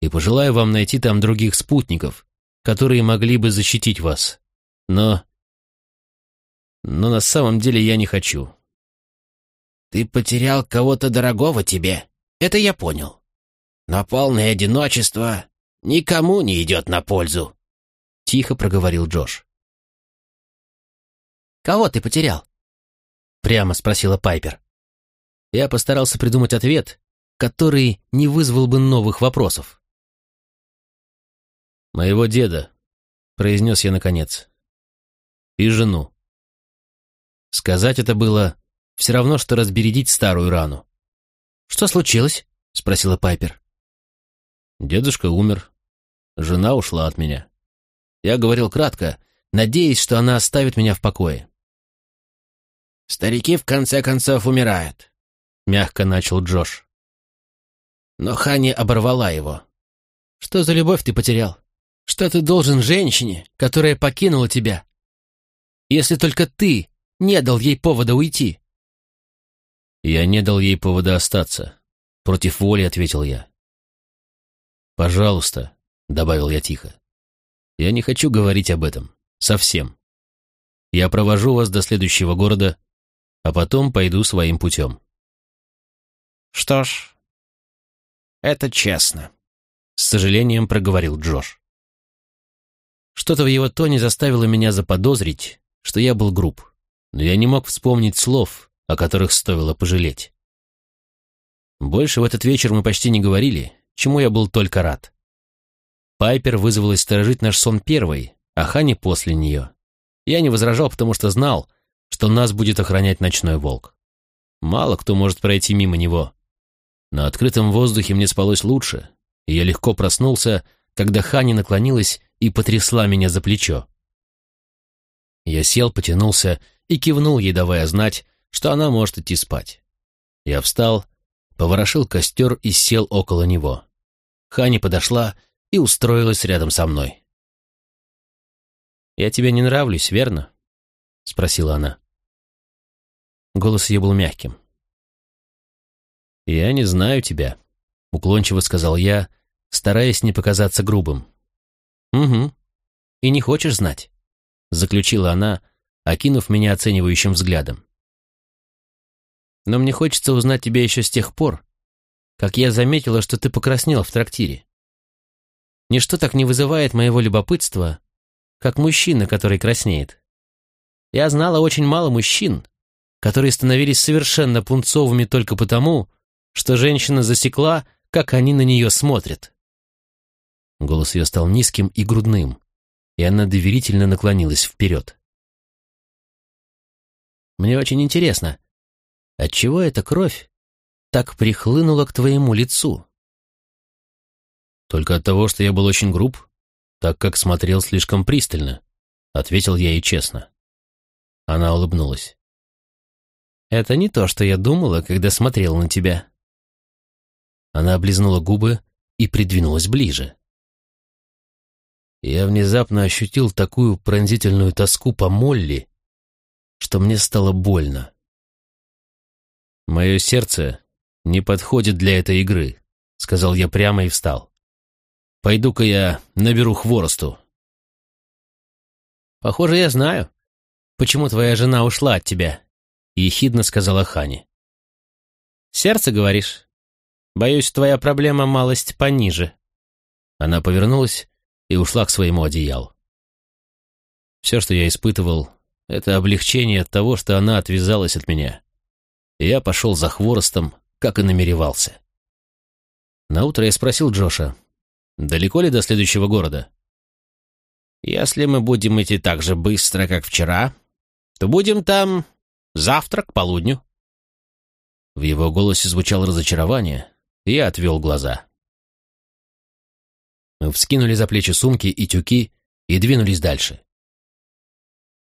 и пожелаю вам найти там других спутников, которые могли бы защитить вас. Но... Но на самом деле я не хочу. Ты потерял кого-то дорогого тебе, это я понял. Но полное одиночество никому не идет на пользу. Тихо проговорил Джош. «Кого ты потерял?» Прямо спросила Пайпер. Я постарался придумать ответ, который не вызвал бы новых вопросов. «Моего деда», — произнес я наконец, — «и жену». Сказать это было все равно, что разбередить старую рану. «Что случилось?» — спросила Пайпер. Дедушка умер. Жена ушла от меня. Я говорил кратко, надеясь, что она оставит меня в покое. «Старики в конце концов умирают», — мягко начал Джош. Но Хани оборвала его. «Что за любовь ты потерял? Что ты должен женщине, которая покинула тебя? Если только ты не дал ей повода уйти». «Я не дал ей повода остаться», — против воли ответил я. «Пожалуйста», — добавил я тихо. Я не хочу говорить об этом. Совсем. Я провожу вас до следующего города, а потом пойду своим путем. Что ж, это честно, с сожалением проговорил Джош. Что-то в его тоне заставило меня заподозрить, что я был груб, но я не мог вспомнить слов, о которых стоило пожалеть. Больше в этот вечер мы почти не говорили, чему я был только рад. Пайпер вызвалась сторожить наш сон первой, а Хани после нее. Я не возражал, потому что знал, что нас будет охранять ночной волк. Мало кто может пройти мимо него. На открытом воздухе мне спалось лучше, и я легко проснулся, когда Хани наклонилась и потрясла меня за плечо. Я сел, потянулся и кивнул ей, давая знать, что она может идти спать. Я встал, поворошил костер и сел около него. Хани подошла и устроилась рядом со мной. «Я тебе не нравлюсь, верно?» — спросила она. Голос ее был мягким. «Я не знаю тебя», — уклончиво сказал я, стараясь не показаться грубым. «Угу. И не хочешь знать?» — заключила она, окинув меня оценивающим взглядом. «Но мне хочется узнать тебя еще с тех пор, как я заметила, что ты покраснел в трактире. Ничто так не вызывает моего любопытства, как мужчина, который краснеет. Я знала очень мало мужчин, которые становились совершенно пунцовыми только потому, что женщина засекла, как они на нее смотрят. Голос ее стал низким и грудным, и она доверительно наклонилась вперед. «Мне очень интересно, отчего эта кровь так прихлынула к твоему лицу?» Только от того, что я был очень груб, так как смотрел слишком пристально, ответил я ей честно. Она улыбнулась. Это не то, что я думала, когда смотрела на тебя. Она облизнула губы и придвинулась ближе. Я внезапно ощутил такую пронзительную тоску по Молли, что мне стало больно. «Мое сердце не подходит для этой игры», — сказал я прямо и встал. Пойду-ка я наберу хворосту. Похоже, я знаю, почему твоя жена ушла от тебя, ехидно сказала Хани. Сердце, говоришь? Боюсь, твоя проблема малость пониже. Она повернулась и ушла к своему одеялу. Все, что я испытывал, это облегчение от того, что она отвязалась от меня. Я пошел за хворостом, как и намеревался. Наутро я спросил Джоша, Далеко ли до следующего города? Если мы будем идти так же быстро, как вчера, то будем там завтра к полудню». В его голосе звучало разочарование, и я отвел глаза. Мы вскинули за плечи сумки и тюки и двинулись дальше.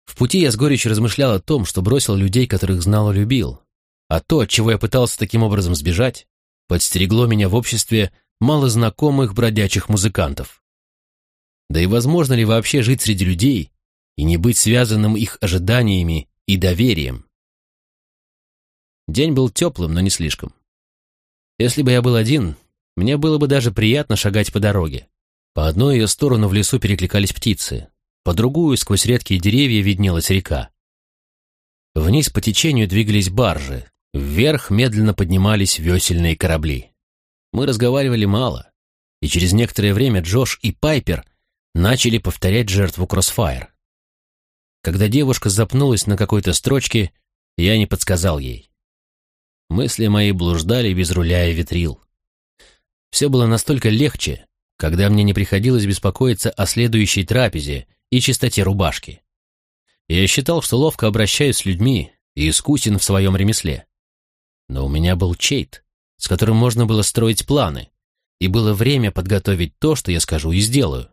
В пути я с горечью размышлял о том, что бросил людей, которых знал и любил, а то, от чего я пытался таким образом сбежать, подстерегло меня в обществе малознакомых бродячих музыкантов. Да и возможно ли вообще жить среди людей и не быть связанным их ожиданиями и доверием? День был теплым, но не слишком. Если бы я был один, мне было бы даже приятно шагать по дороге. По одной ее сторону в лесу перекликались птицы, по другую сквозь редкие деревья виднелась река. Вниз по течению двигались баржи, вверх медленно поднимались весельные корабли. Мы разговаривали мало, и через некоторое время Джош и Пайпер начали повторять жертву Кроссфайр. Когда девушка запнулась на какой-то строчке, я не подсказал ей. Мысли мои блуждали без руля и ветрил. Все было настолько легче, когда мне не приходилось беспокоиться о следующей трапезе и чистоте рубашки. Я считал, что ловко обращаюсь с людьми и искусен в своем ремесле. Но у меня был чейт, с которым можно было строить планы, и было время подготовить то, что я скажу и сделаю.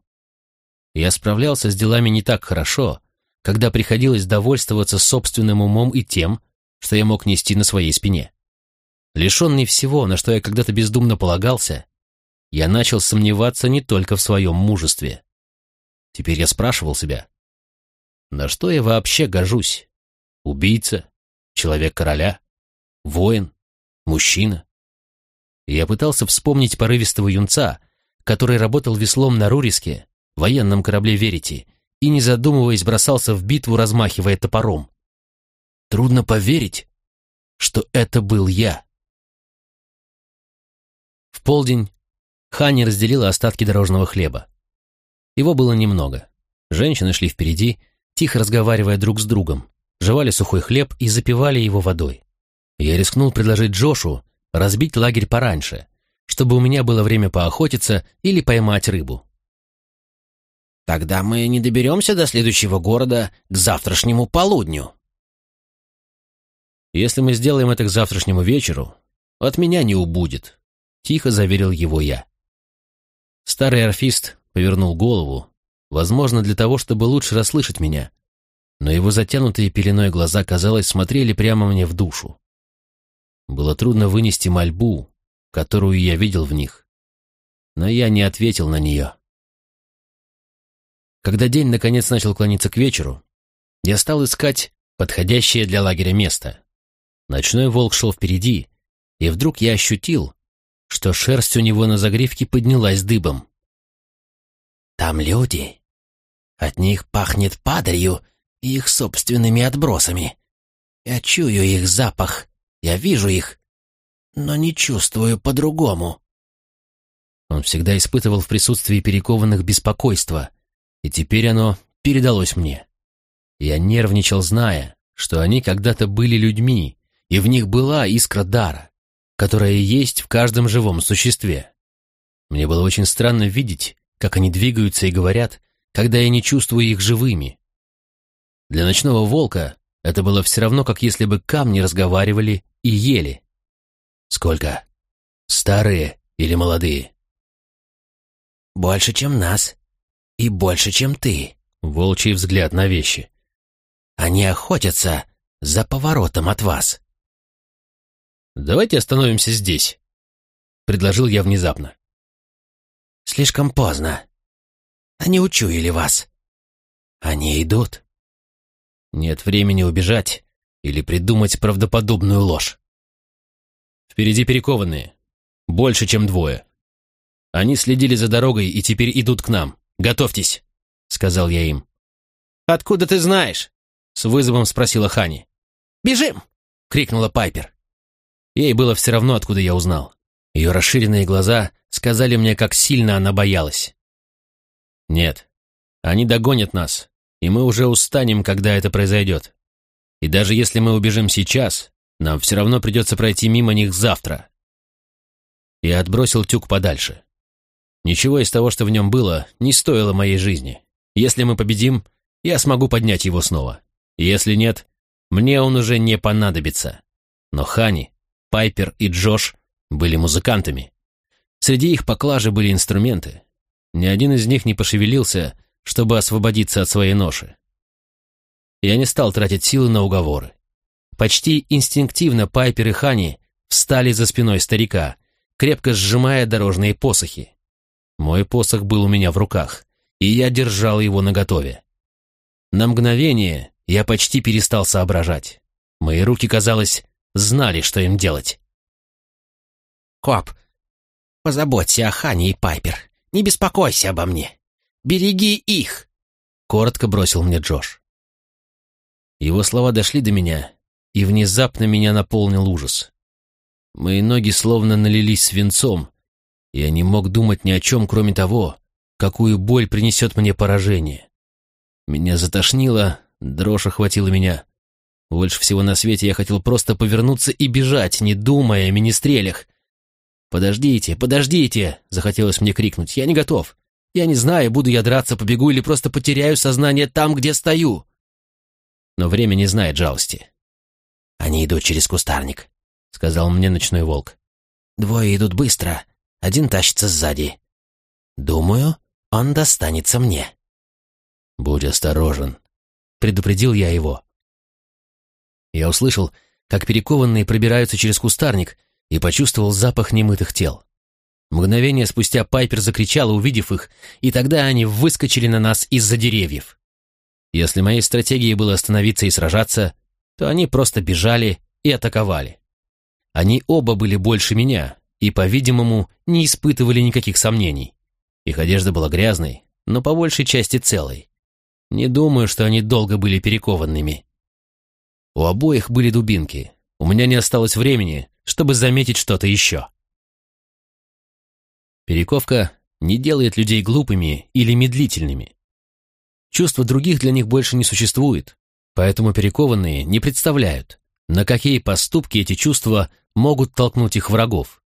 Я справлялся с делами не так хорошо, когда приходилось довольствоваться собственным умом и тем, что я мог нести на своей спине. Лишенный всего, на что я когда-то бездумно полагался, я начал сомневаться не только в своем мужестве. Теперь я спрашивал себя, на что я вообще гожусь? Убийца? Человек короля? Воин? Мужчина? Я пытался вспомнить порывистого юнца, который работал веслом на Руриске, военном корабле Верити, и, не задумываясь, бросался в битву, размахивая топором. Трудно поверить, что это был я. В полдень Ханни разделила остатки дорожного хлеба. Его было немного. Женщины шли впереди, тихо разговаривая друг с другом, жевали сухой хлеб и запивали его водой. Я рискнул предложить Джошу разбить лагерь пораньше, чтобы у меня было время поохотиться или поймать рыбу. Тогда мы не доберемся до следующего города к завтрашнему полудню. Если мы сделаем это к завтрашнему вечеру, от меня не убудет, тихо заверил его я. Старый орфист повернул голову, возможно, для того, чтобы лучше расслышать меня, но его затянутые пеленой глаза, казалось, смотрели прямо мне в душу. Было трудно вынести мольбу, которую я видел в них, но я не ответил на нее. Когда день наконец начал клониться к вечеру, я стал искать подходящее для лагеря место. Ночной волк шел впереди, и вдруг я ощутил, что шерсть у него на загривке поднялась дыбом. «Там люди. От них пахнет падалью и их собственными отбросами. Я чую их запах, я вижу их, но не чувствую по-другому». Он всегда испытывал в присутствии перекованных беспокойство, и теперь оно передалось мне. Я нервничал, зная, что они когда-то были людьми, и в них была искра дара, которая есть в каждом живом существе. Мне было очень странно видеть, как они двигаются и говорят, когда я не чувствую их живыми. Для ночного волка это было все равно, как если бы камни разговаривали и ели. Сколько? Старые или молодые? Больше, чем нас, и больше, чем ты. Волчий взгляд на вещи. Они охотятся за поворотом от вас. Давайте остановимся здесь, предложил я внезапно. Слишком поздно. Они учуяли вас. Они идут. Нет времени убежать или придумать правдоподобную ложь. Впереди перекованные. Больше, чем двое. Они следили за дорогой и теперь идут к нам. «Готовьтесь», — сказал я им. «Откуда ты знаешь?» — с вызовом спросила Хани. «Бежим!» — крикнула Пайпер. Ей было все равно, откуда я узнал. Ее расширенные глаза сказали мне, как сильно она боялась. «Нет, они догонят нас, и мы уже устанем, когда это произойдет. И даже если мы убежим сейчас, нам все равно придется пройти мимо них завтра». Я отбросил тюк подальше. Ничего из того, что в нем было, не стоило моей жизни. Если мы победим, я смогу поднять его снова. Если нет, мне он уже не понадобится. Но Хани, Пайпер и Джош были музыкантами. Среди их поклажи были инструменты. Ни один из них не пошевелился, чтобы освободиться от своей ноши. Я не стал тратить силы на уговоры. Почти инстинктивно Пайпер и Хани встали за спиной старика, крепко сжимая дорожные посохи. Мой посох был у меня в руках, и я держал его наготове. На мгновение я почти перестал соображать. Мои руки, казалось, знали, что им делать. «Коп, позаботься о Хане и Пайпер. Не беспокойся обо мне. Береги их!» Коротко бросил мне Джош. Его слова дошли до меня, и внезапно меня наполнил ужас. Мои ноги словно налились свинцом, и я не мог думать ни о чем, кроме того, какую боль принесет мне поражение. Меня затошнило, дрожь охватила меня. Больше всего на свете я хотел просто повернуться и бежать, не думая о министрелях. «Подождите, подождите!» — захотелось мне крикнуть. «Я не готов. Я не знаю, буду я драться, побегу или просто потеряю сознание там, где стою». Но время не знает жалости. «Они идут через кустарник», — сказал мне ночной волк. «Двое идут быстро, один тащится сзади. Думаю, он достанется мне». «Будь осторожен», — предупредил я его. Я услышал, как перекованные пробираются через кустарник, и почувствовал запах немытых тел. Мгновение спустя Пайпер закричала, увидев их, и тогда они выскочили на нас из-за деревьев. Если моей стратегией было остановиться и сражаться, то они просто бежали и атаковали. Они оба были больше меня и, по-видимому, не испытывали никаких сомнений. Их одежда была грязной, но по большей части целой. Не думаю, что они долго были перекованными. У обоих были дубинки. У меня не осталось времени, чтобы заметить что-то еще. Перековка не делает людей глупыми или медлительными. Чувства других для них больше не существует, поэтому перекованные не представляют, на какие поступки эти чувства могут толкнуть их врагов.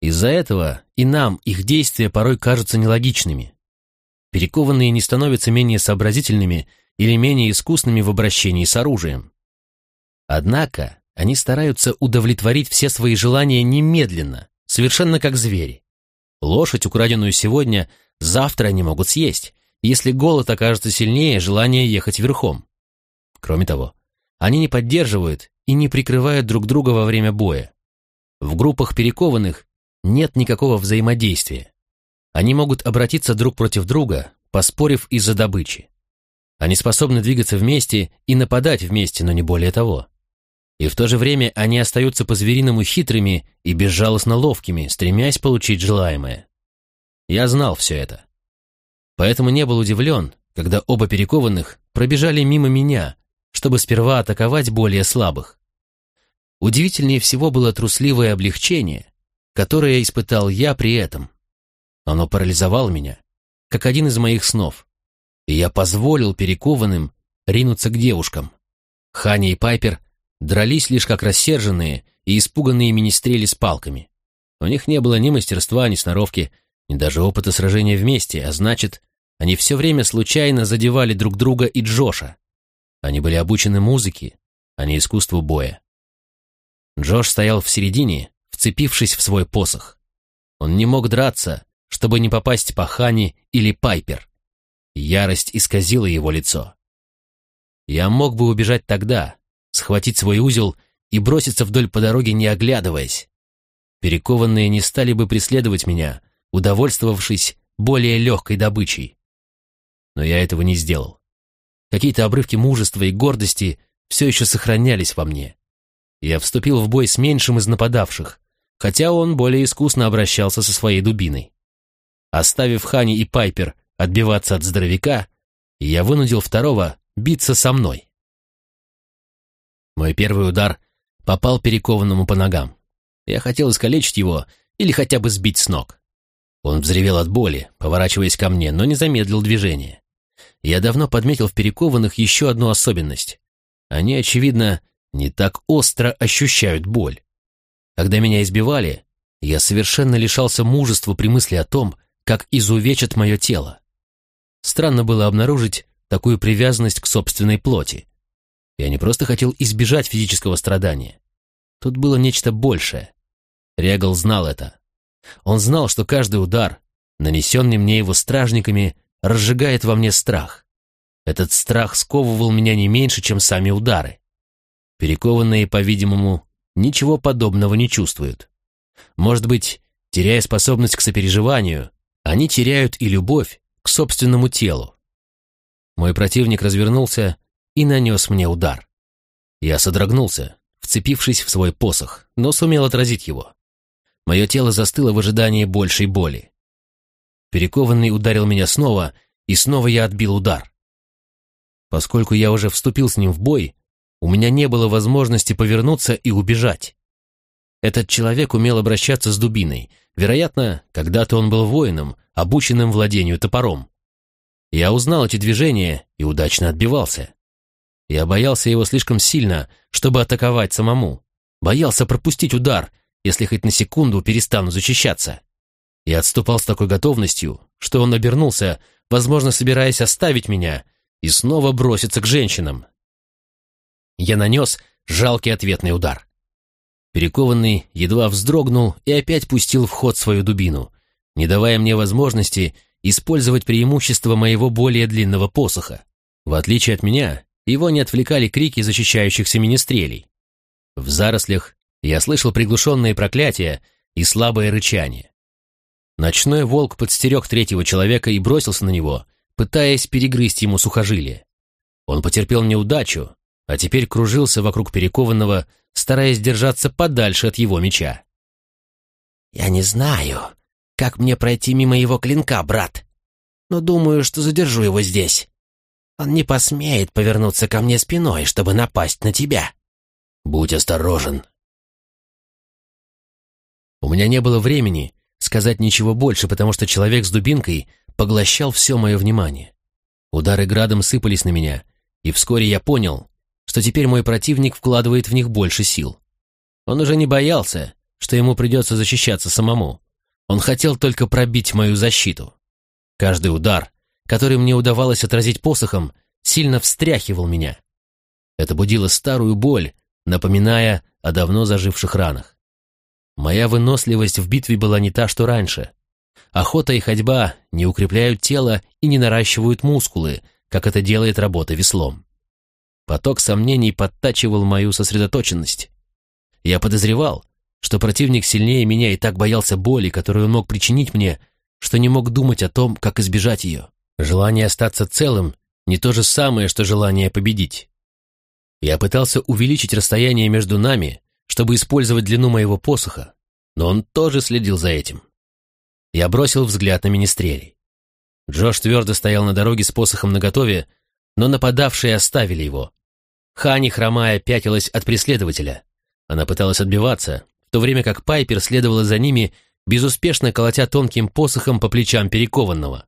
Из-за этого и нам их действия порой кажутся нелогичными. Перекованные не становятся менее сообразительными или менее искусными в обращении с оружием. Однако они стараются удовлетворить все свои желания немедленно, совершенно как звери. Лошадь, украденную сегодня, завтра они могут съесть, если голод окажется сильнее желания ехать верхом. Кроме того, они не поддерживают и не прикрывают друг друга во время боя. В группах перекованных нет никакого взаимодействия. Они могут обратиться друг против друга, поспорив из-за добычи. Они способны двигаться вместе и нападать вместе, но не более того. И в то же время они остаются по-звериному хитрыми и безжалостно ловкими, стремясь получить желаемое. Я знал все это. Поэтому не был удивлен, когда оба перекованных пробежали мимо меня, чтобы сперва атаковать более слабых. Удивительнее всего было трусливое облегчение, которое испытал я при этом. Оно парализовало меня, как один из моих снов. И я позволил перекованным ринуться к девушкам. Ханя и Пайпер дрались лишь как рассерженные и испуганные министрели с палками. У них не было ни мастерства, ни сноровки, ни даже опыта сражения вместе, а значит, они все время случайно задевали друг друга и Джоша. Они были обучены музыке, а не искусству боя. Джош стоял в середине, вцепившись в свой посох. Он не мог драться, чтобы не попасть по Хани или Пайпер. Ярость исказила его лицо. Я мог бы убежать тогда, схватить свой узел и броситься вдоль по дороге, не оглядываясь. Перекованные не стали бы преследовать меня, удовольствовавшись более легкой добычей. Но я этого не сделал. Какие-то обрывки мужества и гордости все еще сохранялись во мне. Я вступил в бой с меньшим из нападавших, хотя он более искусно обращался со своей дубиной. Оставив Хани и Пайпер отбиваться от здоровяка, я вынудил второго биться со мной. Мой первый удар попал перекованному по ногам. Я хотел искалечить его или хотя бы сбить с ног. Он взревел от боли, поворачиваясь ко мне, но не замедлил движение. Я давно подметил в перекованных еще одну особенность. Они, очевидно, не так остро ощущают боль. Когда меня избивали, я совершенно лишался мужества при мысли о том, как изувечат мое тело. странно было обнаружить такую привязанность к собственной плоти. Я не просто хотел избежать физического страдания. Тут было нечто большее. Регал знал это. Он знал, что каждый удар, нанесенный мне его стражниками, разжигает во мне страх. Этот страх сковывал меня не меньше, чем сами удары. Перекованные, по-видимому, ничего подобного не чувствуют. Может быть, теряя способность к сопереживанию, они теряют и любовь к собственному телу. Мой противник развернулся и нанес мне удар. Я содрогнулся, вцепившись в свой посох, но сумел отразить его. Мое тело застыло в ожидании большей боли. Перекованный ударил меня снова, и снова я отбил удар. Поскольку я уже вступил с ним в бой, у меня не было возможности повернуться и убежать. Этот человек умел обращаться с дубиной. Вероятно, когда-то он был воином, обученным владению топором. Я узнал эти движения и удачно отбивался. Я боялся его слишком сильно, чтобы атаковать самому. Боялся пропустить удар, если хоть на секунду перестану защищаться. Я отступал с такой готовностью, что он обернулся, возможно, собираясь оставить меня и снова броситься к женщинам. Я нанес жалкий ответный удар. Перекованный едва вздрогнул и опять пустил в ход свою дубину, не давая мне возможности использовать преимущество моего более длинного посоха. В отличие от меня, его не отвлекали крики защищающихся министрелей. В зарослях я слышал приглушенные проклятия и слабое рычание. Ночной волк подстерег третьего человека и бросился на него, пытаясь перегрызть ему сухожилие. Он потерпел неудачу, а теперь кружился вокруг перекованного, стараясь держаться подальше от его меча. «Я не знаю, как мне пройти мимо его клинка, брат, но думаю, что задержу его здесь. Он не посмеет повернуться ко мне спиной, чтобы напасть на тебя. Будь осторожен». У меня не было времени сказать ничего больше, потому что человек с дубинкой поглощал все мое внимание. Удары градом сыпались на меня, и вскоре я понял, что теперь мой противник вкладывает в них больше сил. Он уже не боялся, что ему придется защищаться самому. Он хотел только пробить мою защиту. Каждый удар, который мне удавалось отразить посохом, сильно встряхивал меня. Это будило старую боль, напоминая о давно заживших ранах. Моя выносливость в битве была не та, что раньше. Охота и ходьба не укрепляют тело и не наращивают мускулы, как это делает работа веслом. Поток сомнений подтачивал мою сосредоточенность. Я подозревал, что противник сильнее меня и так боялся боли, которую он мог причинить мне, что не мог думать о том, как избежать ее. Желание остаться целым не то же самое, что желание победить. Я пытался увеличить расстояние между нами, чтобы использовать длину моего посоха, но он тоже следил за этим. Я бросил взгляд на министрелей. Джош твердо стоял на дороге с посохом наготове, но нападавшие оставили его. Хани, хромая, пятилась от преследователя. Она пыталась отбиваться, в то время как Пайпер следовала за ними, безуспешно колотя тонким посохом по плечам перекованного.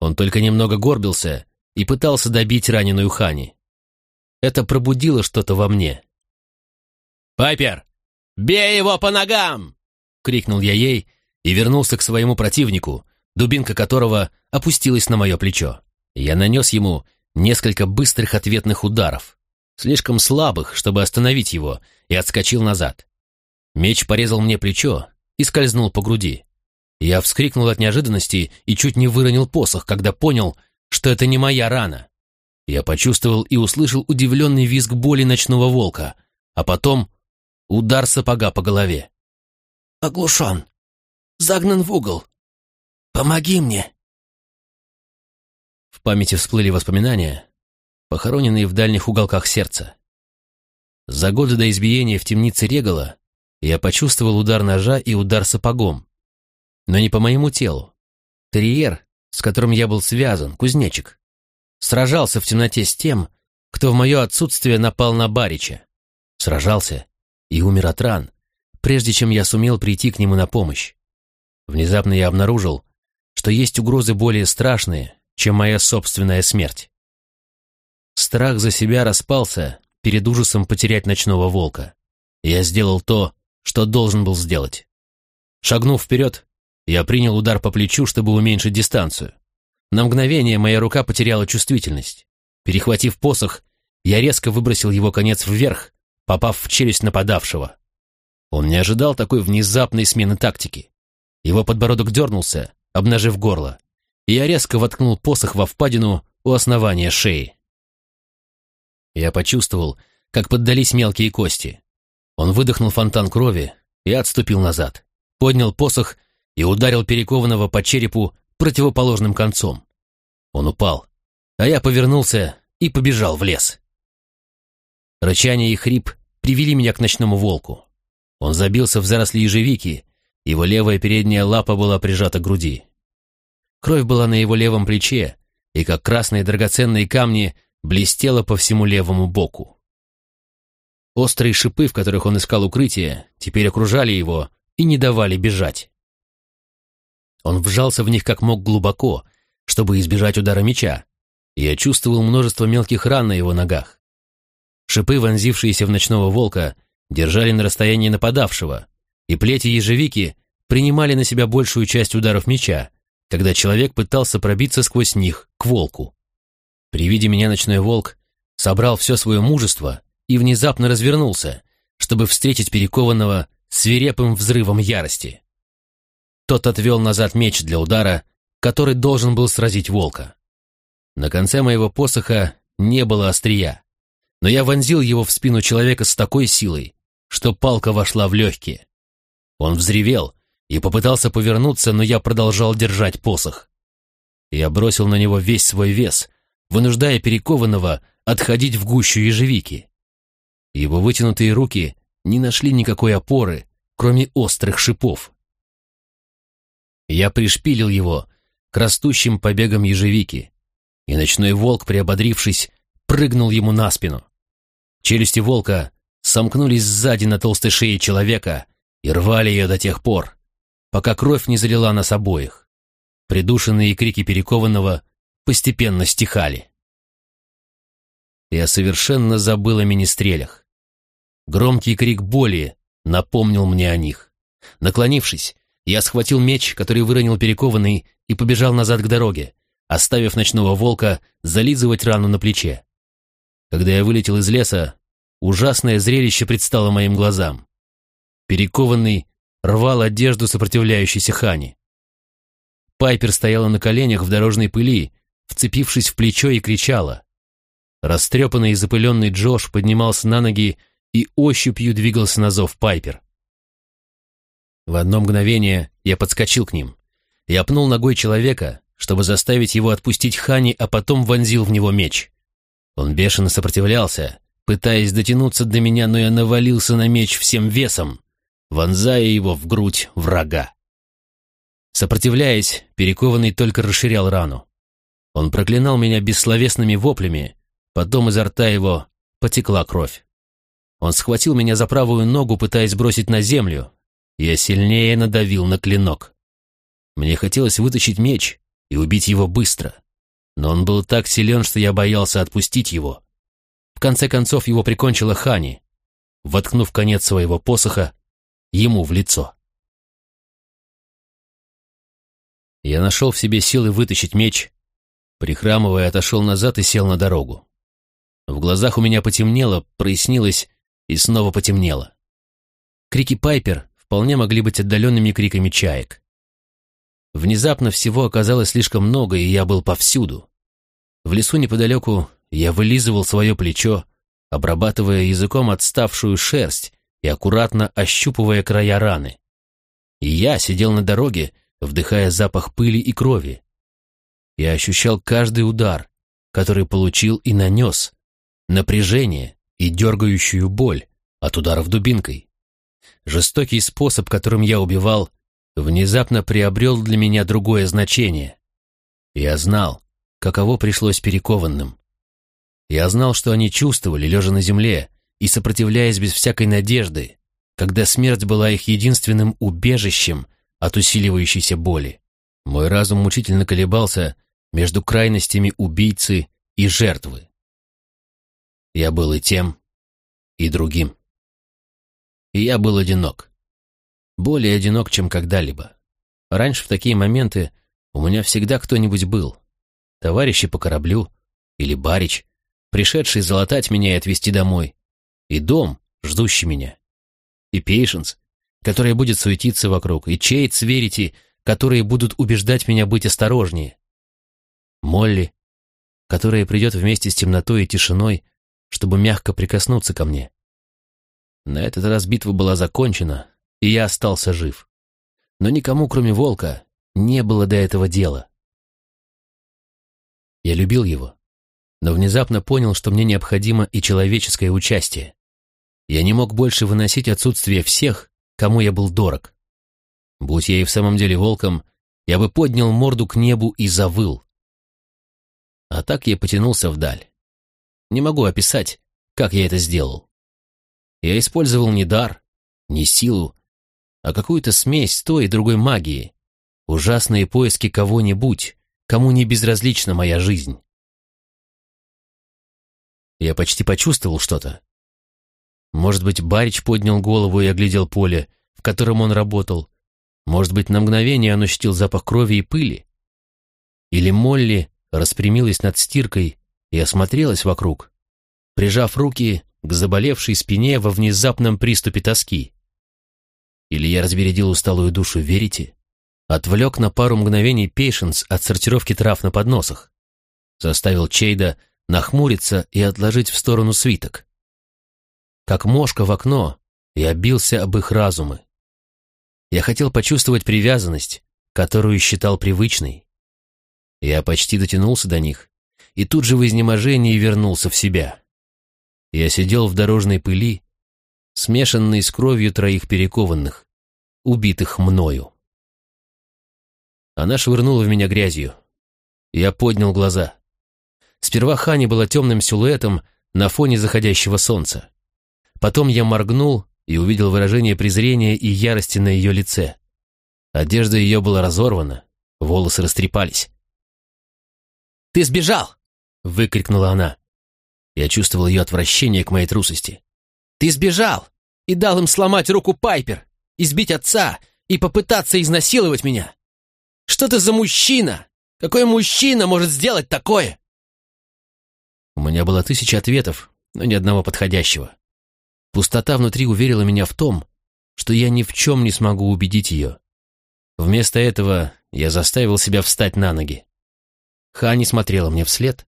Он только немного горбился и пытался добить раненую Хани. Это пробудило что-то во мне. «Пайпер, бей его по ногам!» — крикнул я ей и вернулся к своему противнику, дубинка которого опустилась на мое плечо. Я нанес ему несколько быстрых ответных ударов, слишком слабых, чтобы остановить его, и отскочил назад. Меч порезал мне плечо и скользнул по груди. Я вскрикнул от неожиданности и чуть не выронил посох, когда понял, что это не моя рана. Я почувствовал и услышал удивленный визг боли ночного волка, а потом удар сапога по голове. «Оглушен! Загнан в угол! Помоги мне!» В памяти всплыли воспоминания, похороненные в дальних уголках сердца. За годы до избиения в темнице Регала я почувствовал удар ножа и удар сапогом. Но не по моему телу. Терьер, с которым я был связан, кузнечик, сражался в темноте с тем, кто в мое отсутствие напал на Барича. Сражался и умер от ран, прежде чем я сумел прийти к нему на помощь. Внезапно я обнаружил, что есть угрозы более страшные, чем моя собственная смерть. Страх за себя распался перед ужасом потерять ночного волка. Я сделал то, что должен был сделать. Шагнув вперед, я принял удар по плечу, чтобы уменьшить дистанцию. На мгновение моя рука потеряла чувствительность. Перехватив посох, я резко выбросил его конец вверх, попав в челюсть нападавшего. Он не ожидал такой внезапной смены тактики. Его подбородок дернулся, обнажив горло, и я резко воткнул посох во впадину у основания шеи. Я почувствовал, как поддались мелкие кости. Он выдохнул фонтан крови и отступил назад, поднял посох и ударил перекованного по черепу противоположным концом. Он упал, а я повернулся и побежал в лес. Рычание и хрип привели меня к ночному волку. Он забился в заросли ежевики, его левая передняя лапа была прижата к груди. Кровь была на его левом плече, и как красные драгоценные камни блестела по всему левому боку. Острые шипы, в которых он искал укрытие, теперь окружали его и не давали бежать. Он вжался в них как мог глубоко, чтобы избежать удара меча, я чувствовал множество мелких ран на его ногах. Шипы, вонзившиеся в ночного волка, держали на расстоянии нападавшего, и плети ежевики принимали на себя большую часть ударов меча, когда человек пытался пробиться сквозь них к волку. При виде меня ночной волк собрал все свое мужество и внезапно развернулся, чтобы встретить перекованного свирепым взрывом ярости. Тот отвел назад меч для удара, который должен был сразить волка. На конце моего посоха не было острия, но я вонзил его в спину человека с такой силой, что палка вошла в легкие. Он взревел и попытался повернуться, но я продолжал держать посох. Я бросил на него весь свой вес, вынуждая перекованного отходить в гущу ежевики. Его вытянутые руки не нашли никакой опоры, кроме острых шипов. Я пришпилил его к растущим побегам ежевики, и ночной волк, приободрившись, прыгнул ему на спину. Челюсти волка сомкнулись сзади на толстой шее человека и рвали ее до тех пор, пока кровь не залила нас обоих. Придушенные крики перекованного постепенно стихали. Я совершенно забыл о министрелях. Громкий крик боли напомнил мне о них. Наклонившись, я схватил меч, который выронил перекованный, и побежал назад к дороге, оставив ночного волка зализывать рану на плече. Когда я вылетел из леса, ужасное зрелище предстало моим глазам. Перекованный рвал одежду сопротивляющейся Хани. Пайпер стояла на коленях в дорожной пыли, вцепившись в плечо и кричала. Растрепанный и запыленный Джош поднимался на ноги и ощупью двигался на зов Пайпер. В одно мгновение я подскочил к ним. Я пнул ногой человека, чтобы заставить его отпустить Хани, а потом вонзил в него меч. Он бешено сопротивлялся, пытаясь дотянуться до меня, но я навалился на меч всем весом, вонзая его в грудь врага. Сопротивляясь, перекованный только расширял рану. Он проклинал меня бессловесными воплями, потом изо рта его потекла кровь. Он схватил меня за правую ногу, пытаясь бросить на землю, я сильнее надавил на клинок. Мне хотелось вытащить меч и убить его быстро, но он был так силен, что я боялся отпустить его. В конце концов его прикончила Хани, воткнув конец своего посоха ему в лицо. Я нашел в себе силы вытащить меч, прихрамывая, отошел назад и сел на дорогу. В глазах у меня потемнело, прояснилось и снова потемнело. Крики Пайпер вполне могли быть отдаленными криками чаек. Внезапно всего оказалось слишком много, и я был повсюду. В лесу неподалеку я вылизывал свое плечо, обрабатывая языком отставшую шерсть и аккуратно ощупывая края раны. И я сидел на дороге, вдыхая запах пыли и крови. Я ощущал каждый удар, который получил и нанес, напряжение и дергающую боль от ударов дубинкой. Жестокий способ, которым я убивал, внезапно приобрел для меня другое значение. Я знал, каково пришлось перекованным. Я знал, что они чувствовали, лежа на земле и сопротивляясь без всякой надежды, когда смерть была их единственным убежищем от усиливающейся боли. Мой разум мучительно колебался между крайностями убийцы и жертвы. Я был и тем, и другим и я был одинок. Более одинок, чем когда-либо. Раньше в такие моменты у меня всегда кто-нибудь был. товарищи по кораблю или барич, пришедший залатать меня и отвезти домой, и дом, ждущий меня, и Пейшенс, которая будет суетиться вокруг, и Чейт с Верити, которые будут убеждать меня быть осторожнее. Молли, которая придет вместе с темнотой и тишиной, чтобы мягко прикоснуться ко мне. На этот раз битва была закончена, и я остался жив. Но никому, кроме волка, не было до этого дела. Я любил его, но внезапно понял, что мне необходимо и человеческое участие. Я не мог больше выносить отсутствие всех, кому я был дорог. Будь я и в самом деле волком, я бы поднял морду к небу и завыл. А так я потянулся вдаль. Не могу описать, как я это сделал. Я использовал не дар, не силу, а какую-то смесь той и другой магии, ужасные поиски кого-нибудь, кому не безразлична моя жизнь. Я почти почувствовал что-то. Может быть, Барич поднял голову и оглядел поле, в котором он работал. Может быть, на мгновение он ощутил запах крови и пыли. Или Молли распрямилась над стиркой и осмотрелась вокруг, прижав руки к заболевшей спине во внезапном приступе тоски. Или я разбередил усталую душу, верите? Отвлек на пару мгновений Пейшенс от сортировки трав на подносах. Заставил Чейда нахмуриться и отложить в сторону свиток. Как мошка в окно, я бился об их разумы. Я хотел почувствовать привязанность, которую считал привычной. Я почти дотянулся до них, и тут же в изнеможении вернулся в себя. Я сидел в дорожной пыли, смешанной с кровью троих перекованных, убитых мною. Она швырнула в меня грязью. Я поднял глаза. Сперва Хани была темным силуэтом на фоне заходящего солнца. Потом я моргнул и увидел выражение презрения и ярости на ее лице. Одежда ее была разорвана, волосы растрепались. «Ты сбежал!» — выкрикнула она. Я чувствовал ее отвращение к моей трусости. «Ты сбежал и дал им сломать руку Пайпер, избить отца и попытаться изнасиловать меня! Что ты за мужчина? Какой мужчина может сделать такое?» У меня было тысяча ответов, но ни одного подходящего. Пустота внутри уверила меня в том, что я ни в чем не смогу убедить ее. Вместо этого я заставил себя встать на ноги. Хани смотрела мне вслед,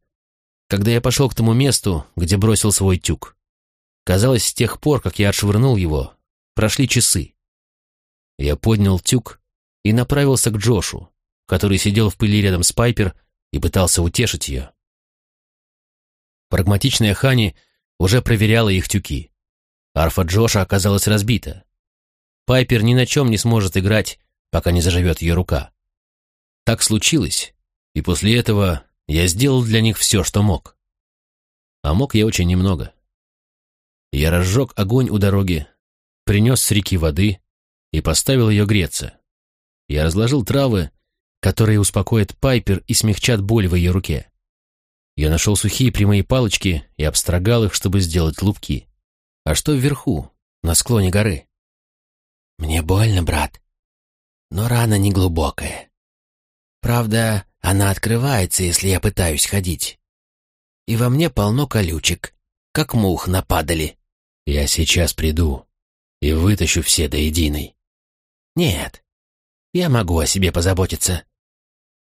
когда я пошел к тому месту, где бросил свой тюк. Казалось, с тех пор, как я отшвырнул его, прошли часы. Я поднял тюк и направился к Джошу, который сидел в пыли рядом с Пайпер и пытался утешить ее. Прагматичная Хани уже проверяла их тюки. Арфа Джоша оказалась разбита. Пайпер ни на чем не сможет играть, пока не заживет ее рука. Так случилось, и после этого я сделал для них все, что мог. А мог я очень немного. Я разжег огонь у дороги, принес с реки воды и поставил ее греться. Я разложил травы, которые успокоят Пайпер и смягчат боль в ее руке. Я нашел сухие прямые палочки и обстрогал их, чтобы сделать лупки. А что вверху, на склоне горы? Мне больно, брат, но рана не глубокая. Правда, она открывается, если я пытаюсь ходить. И во мне полно колючек, как мух нападали. Я сейчас приду и вытащу все до единой. Нет, я могу о себе позаботиться.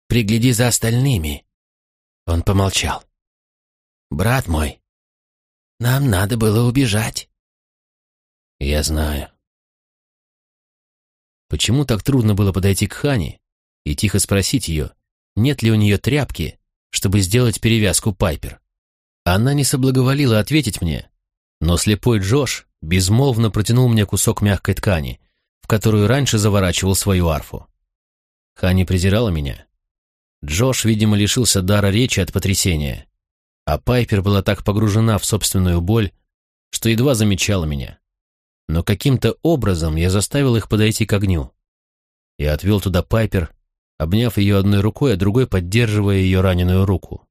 Пригляди за остальными. Он помолчал. Брат мой, нам надо было убежать. Я знаю. Почему так трудно было подойти к Хане и тихо спросить ее, нет ли у нее тряпки, чтобы сделать перевязку Пайпер? Она не соблаговолила ответить мне, но слепой Джош безмолвно протянул мне кусок мягкой ткани, в которую раньше заворачивал свою арфу. Хани презирала меня. Джош, видимо, лишился дара речи от потрясения, а Пайпер была так погружена в собственную боль, что едва замечала меня. Но каким-то образом я заставил их подойти к огню. Я отвел туда Пайпер, обняв ее одной рукой, а другой поддерживая ее раненую руку.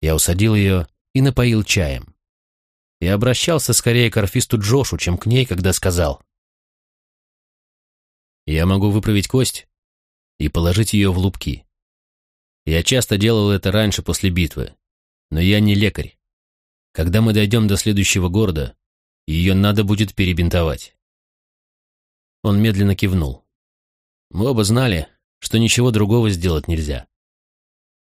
Я усадил ее и напоил чаем. Я обращался скорее к орфисту Джошу, чем к ней, когда сказал. «Я могу выправить кость и положить ее в лупки. Я часто делал это раньше после битвы, но я не лекарь. Когда мы дойдем до следующего города, ее надо будет перебинтовать. Он медленно кивнул. Мы оба знали, что ничего другого сделать нельзя.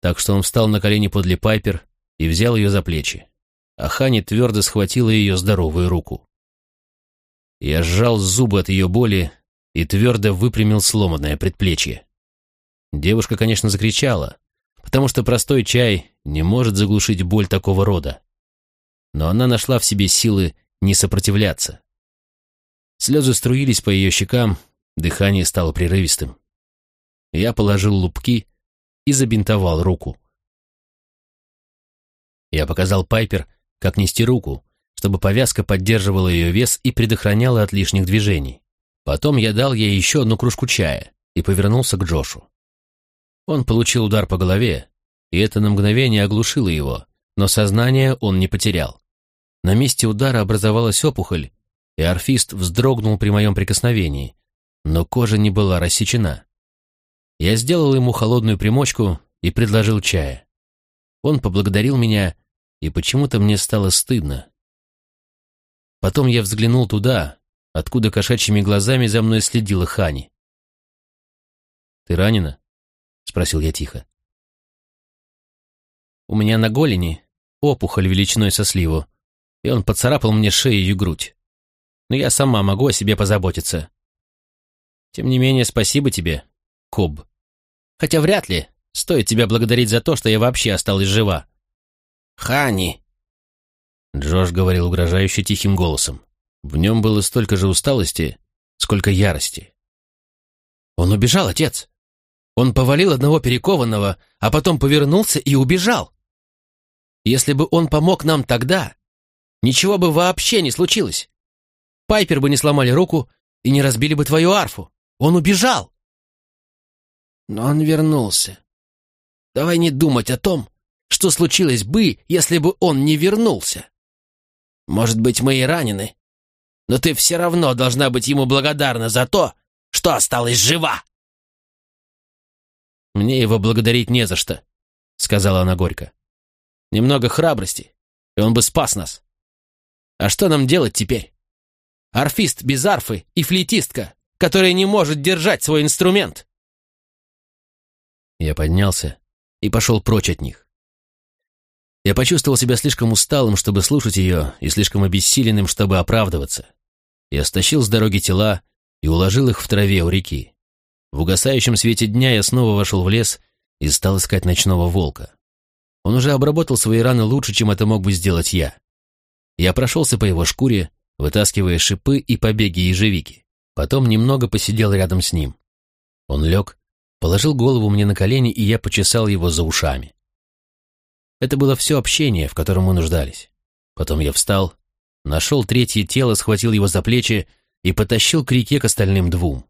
Так что он встал на колени подле Пайпер и взял ее за плечи, а Хани твердо схватила ее здоровую руку. Я сжал зубы от ее боли и твердо выпрямил сломанное предплечье. Девушка, конечно, закричала, потому что простой чай не может заглушить боль такого рода. Но она нашла в себе силы не сопротивляться. Слезы струились по ее щекам, дыхание стало прерывистым. Я положил лупки и забинтовал руку. Я показал Пайпер, как нести руку, чтобы повязка поддерживала ее вес и предохраняла от лишних движений. Потом я дал ей еще одну кружку чая и повернулся к Джошу. Он получил удар по голове, и это на мгновение оглушило его, но сознание он не потерял. На месте удара образовалась опухоль, и орфист вздрогнул при моем прикосновении, но кожа не была рассечена. Я сделал ему холодную примочку и предложил чая. Он поблагодарил меня, и почему-то мне стало стыдно. Потом я взглянул туда, откуда кошачьими глазами за мной следила Хани. «Ты ранена?» — спросил я тихо. «У меня на голени опухоль величиной со сливу, и он поцарапал мне шею и грудь. Но я сама могу о себе позаботиться. Тем не менее, спасибо тебе, Коб. Хотя вряд ли стоит тебя благодарить за то, что я вообще осталась жива». «Хани!» Джош говорил угрожающе тихим голосом. В нем было столько же усталости, сколько ярости. «Он убежал, отец! Он повалил одного перекованного, а потом повернулся и убежал! Если бы он помог нам тогда, ничего бы вообще не случилось! Пайпер бы не сломали руку и не разбили бы твою арфу! Он убежал!» Но он вернулся. Давай не думать о том, что случилось бы, если бы он не вернулся. Может быть, мы и ранены, но ты все равно должна быть ему благодарна за то, что осталась жива. «Мне его благодарить не за что», — сказала она горько. «Немного храбрости, и он бы спас нас. А что нам делать теперь? Арфист без арфы и флейтистка, которая не может держать свой инструмент». Я поднялся и пошел прочь от них. Я почувствовал себя слишком усталым, чтобы слушать ее, и слишком обессиленным, чтобы оправдываться. Я стащил с дороги тела и уложил их в траве у реки. В угасающем свете дня я снова вошел в лес и стал искать ночного волка. Он уже обработал свои раны лучше, чем это мог бы сделать я. Я прошелся по его шкуре, вытаскивая шипы и побеги ежевики. Потом немного посидел рядом с ним. Он лег, положил голову мне на колени, и я почесал его за ушами. Это было все общение, в котором мы нуждались. Потом я встал, нашел третье тело, схватил его за плечи и потащил к реке к остальным двум.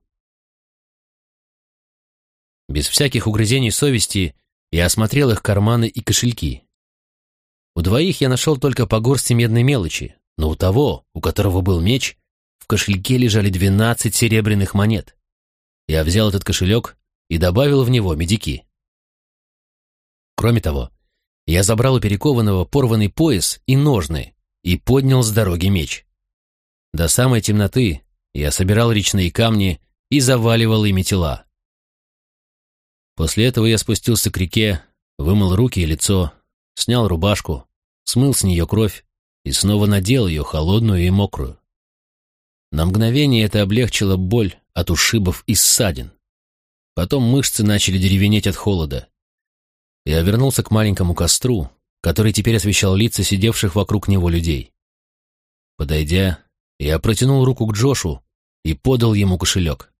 Без всяких угрызений совести я осмотрел их карманы и кошельки. У двоих я нашел только по горсти медной мелочи, но у того, у которого был меч, в кошельке лежали двенадцать серебряных монет. Я взял этот кошелек и добавил в него медики. Кроме того, я забрал у перекованного порванный пояс и ножны и поднял с дороги меч. До самой темноты я собирал речные камни и заваливал ими тела. После этого я спустился к реке, вымыл руки и лицо, снял рубашку, смыл с нее кровь и снова надел ее холодную и мокрую. На мгновение это облегчило боль от ушибов и ссадин. Потом мышцы начали деревенеть от холода, я вернулся к маленькому костру, который теперь освещал лица сидевших вокруг него людей. Подойдя, я протянул руку к Джошу и подал ему кошелек.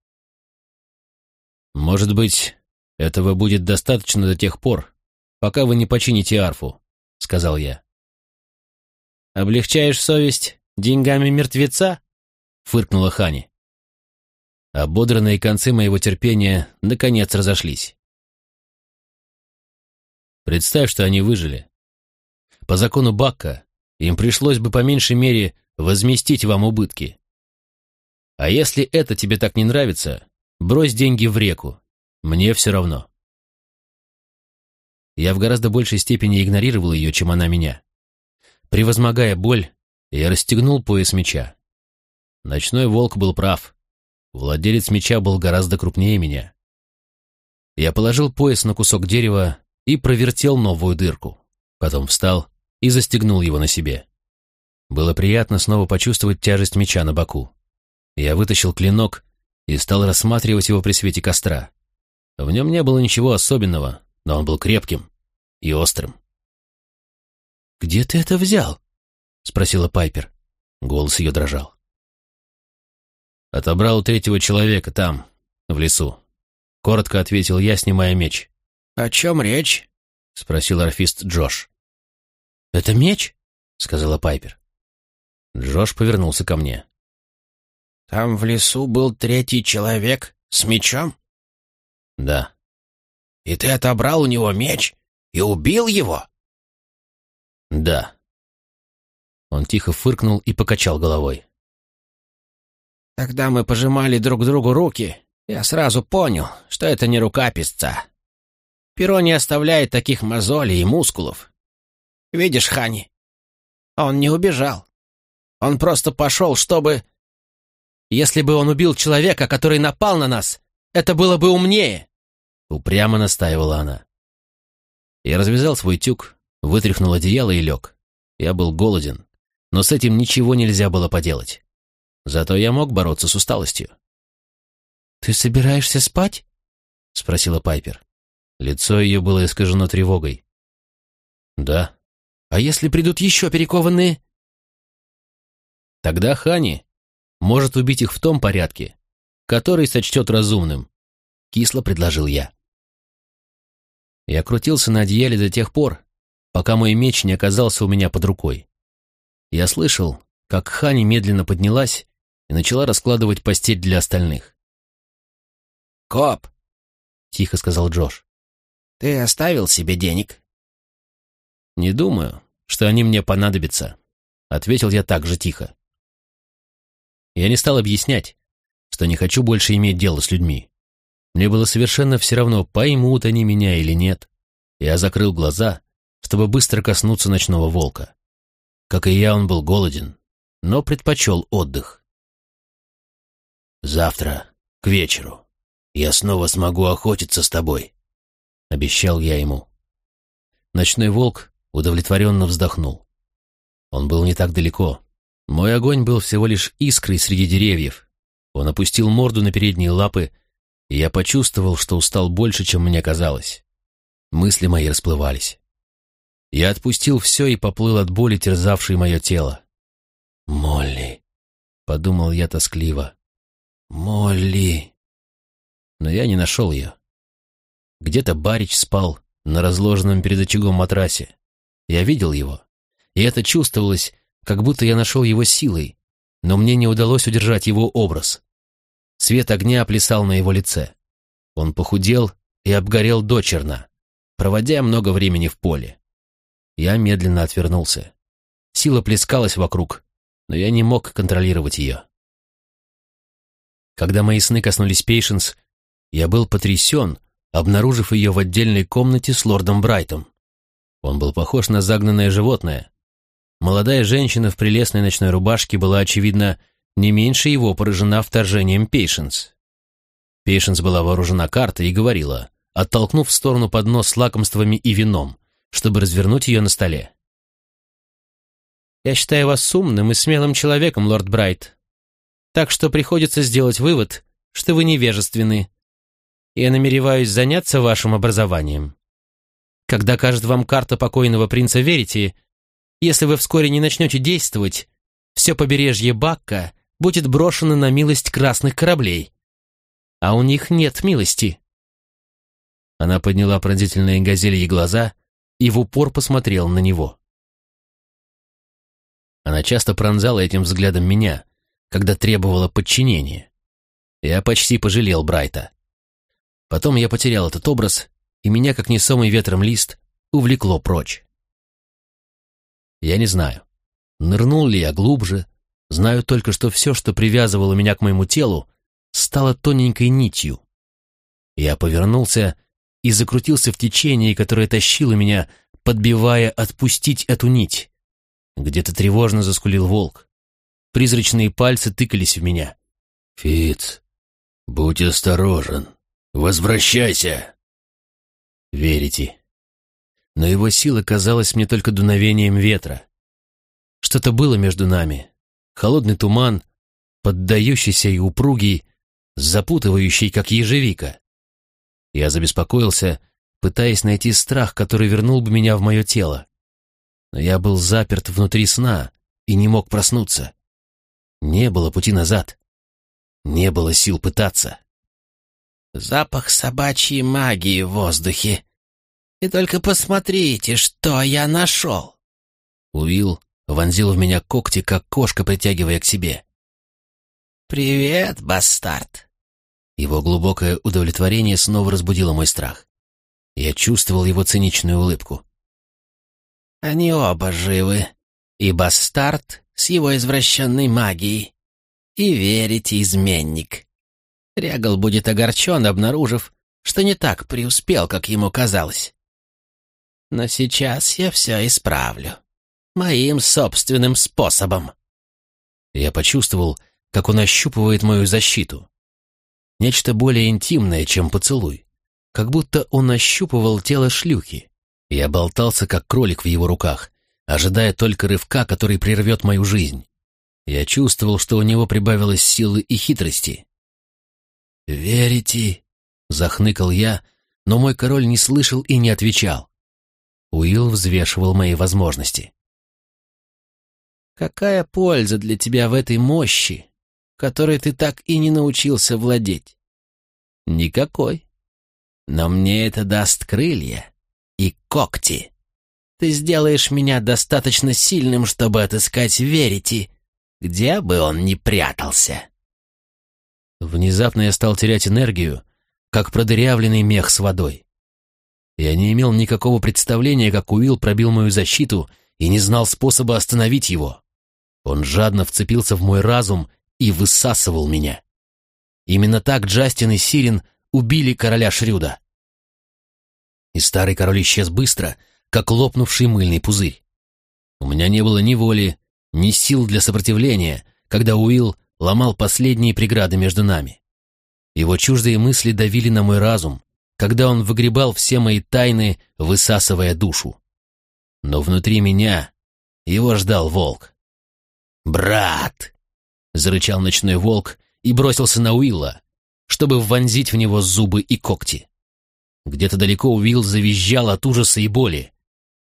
«Может быть, этого будет достаточно до тех пор, пока вы не почините арфу», — сказал я. «Облегчаешь совесть деньгами мертвеца?» — фыркнула Хани. Ободранные концы моего терпения наконец разошлись. Представь, что они выжили. По закону Бакка им пришлось бы по меньшей мере возместить вам убытки. А если это тебе так не нравится, брось деньги в реку. Мне все равно. я в гораздо большей степени игнорировал ее, чем она меня. Превозмогая боль, я расстегнул пояс меча. Ночной волк был прав. Владелец меча был гораздо крупнее меня. Я положил пояс на кусок дерева и провертел новую дырку. Потом встал и застегнул его на себе. Было приятно снова почувствовать тяжесть меча на боку. Я вытащил клинок и стал рассматривать его при свете костра. В нем не было ничего особенного, но он был крепким и острым. «Где ты это взял?» — спросила Пайпер. Голос ее дрожал. «Отобрал третьего человека там, в лесу», — коротко ответил я, снимая меч. «О чем речь?» — спросил орфист Джош. «Это меч?» — сказала Пайпер. Джош повернулся ко мне. «Там в лесу был третий человек с мечом?» «Да». «И ты отобрал у него меч и убил его?» «Да». Он тихо фыркнул и покачал головой. «Когда мы пожимали друг другу руки, я сразу понял, что это не рука песца. Перо не оставляет таких мозолей и мускулов. Видишь, Хани, он не убежал. Он просто пошел, чтобы... Если бы он убил человека, который напал на нас, это было бы умнее!» Упрямо настаивала она. Я развязал свой тюк, вытряхнул одеяло и лег. Я был голоден, но с этим ничего нельзя было поделать. Зато я мог бороться с усталостью. «Ты собираешься спать?» — спросила Пайпер. Лицо ее было искажено тревогой. «Да». «А если придут еще перекованные?» Тогда Хани может убить их в том порядке, который сочтет разумным, — кисло предложил я. Я крутился на одеяле до тех пор, пока мой меч не оказался у меня под рукой. Я слышал, как Хани медленно поднялась и начала раскладывать постель для остальных. «Коп!» — тихо сказал Джош. «Ты оставил себе денег?» «Не думаю, что они мне понадобятся», — ответил я так же тихо. Я не стал объяснять, что не хочу больше иметь дело с людьми. Мне было совершенно все равно, поймут они меня или нет. Я закрыл глаза, чтобы быстро коснуться ночного волка. Как и я, он был голоден, но предпочел отдых. «Завтра, к вечеру, я снова смогу охотиться с тобой», — обещал я ему. Ночной волк удовлетворенно вздохнул. Он был не так далеко, мой огонь был всего лишь искрой среди деревьев. Он опустил морду на передние лапы, и я почувствовал, что устал больше, чем мне казалось. Мысли мои расплывались. Я отпустил все и поплыл от боли, терзавшей мое тело. «Молли», — подумал я тоскливо, — «Молли». Но я не нашел ее. Где-то Барич спал на разложенном перед очагом матрасе. Я видел его, и это чувствовалось, как будто я нашел его силой, но мне не удалось удержать его образ. Свет огня плясал на его лице. Он похудел и обгорел дочерно, проводя много времени в поле. Я медленно отвернулся. Сила плескалась вокруг, но я не мог контролировать ее. Когда мои сны коснулись Пейшенс, я был потрясен, обнаружив ее в отдельной комнате с лордом Брайтом. Он был похож на загнанное животное, Молодая женщина в прелестной ночной рубашке была, очевидно, не меньше его поражена вторжением Пейшенс. Пейшенс была вооружена картой и говорила, оттолкнув в сторону поднос с лакомствами и вином, чтобы развернуть ее на столе. «Я считаю вас умным и смелым человеком, лорд Брайт, так что приходится сделать вывод, что вы невежественны. Я намереваюсь заняться вашим образованием. Когда кажет вам карта покойного принца Верите, если вы вскоре не начнете действовать, все побережье Бакка будет брошено на милость красных кораблей. А у них нет милости. Она подняла пронзительные газельи глаза и в упор посмотрела на него. Она часто пронзала этим взглядом меня, когда требовала подчинения. Я почти пожалел Брайта. Потом я потерял этот образ, и меня, как несомый ветром лист, увлекло прочь. Я не знаю, нырнул ли я глубже, знаю только, что все, что привязывало меня к моему телу, стало тоненькой нитью. Я повернулся и закрутился в течении, которое тащило меня, подбивая отпустить эту нить. Где-то тревожно заскулил волк. Призрачные пальцы тыкались в меня. «Фиц, будь осторожен. Возвращайся!» Верите. Но его сила казалась мне только дуновением ветра. Что-то было между нами. Холодный туман, поддающийся и упругий, запутывающий, как ежевика. Я забеспокоился, пытаясь найти страх, который вернул бы меня в мое тело. Но я был заперт внутри сна и не мог проснуться. Не было пути назад. Не было сил пытаться. Запах собачьей магии в воздухе. И только посмотрите, что я нашел. Уилл вонзил в меня когти, как кошка, притягивая к себе. «Привет, бастард!» Его глубокое удовлетворение снова разбудило мой страх. Я чувствовал его циничную улыбку. «Они оба живы, и бастард с его извращенной магией, и верите, изменник. Регал будет огорчен, обнаружив, что не так преуспел, как ему казалось. Но сейчас я все исправлю. Моим собственным способом. Я почувствовал, как он ощупывает мою защиту. Нечто более интимное, чем поцелуй. Как будто он ощупывал тело шлюхи. Я болтался, как кролик в его руках, ожидая только рывка, который прервет мою жизнь. Я чувствовал, что у него прибавилось силы и хитрости. «Верите?» — захныкал я, но мой король не слышал и не отвечал. Уилл взвешивал мои возможности. «Какая польза для тебя в этой мощи, которой ты так и не научился владеть?» «Никакой. Но мне это даст крылья и когти. Ты сделаешь меня достаточно сильным, чтобы отыскать Верити, где бы он ни прятался». Внезапно я стал терять энергию, как продырявленный мех с водой. Я не имел никакого представления, как Уилл пробил мою защиту и не знал способа остановить его. Он жадно вцепился в мой разум и высасывал меня. Именно так Джастин и Сирин убили короля Шрюда. И старый король исчез быстро, как лопнувший мыльный пузырь. У меня не было ни воли, ни сил для сопротивления, когда Уилл ломал последние преграды между нами. Его чуждые мысли давили на мой разум, когда он выгребал все мои тайны, высасывая душу. Но внутри меня его ждал волк. «Брат!» — зарычал ночной волк и бросился на Уилла, чтобы вонзить в него зубы и когти. Где-то далеко Уилл завизжал от ужаса и боли.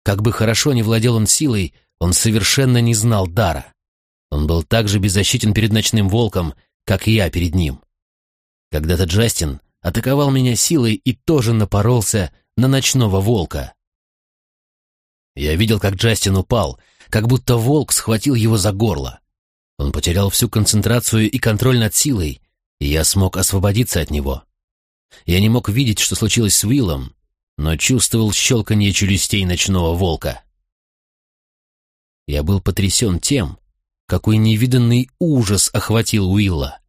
Как бы хорошо ни владел он силой, он совершенно не знал дара. Он был так же беззащитен перед ночным волком, как и я перед ним. Когда-то Джастин атаковал меня силой и тоже напоролся на ночного волка. Я видел, как Джастин упал, как будто волк схватил его за горло. Он потерял всю концентрацию и контроль над силой, и я смог освободиться от него. Я не мог видеть, что случилось с Уиллом, но чувствовал щелканье челюстей ночного волка. Я был потрясен тем, какой невиданный ужас охватил Уилла.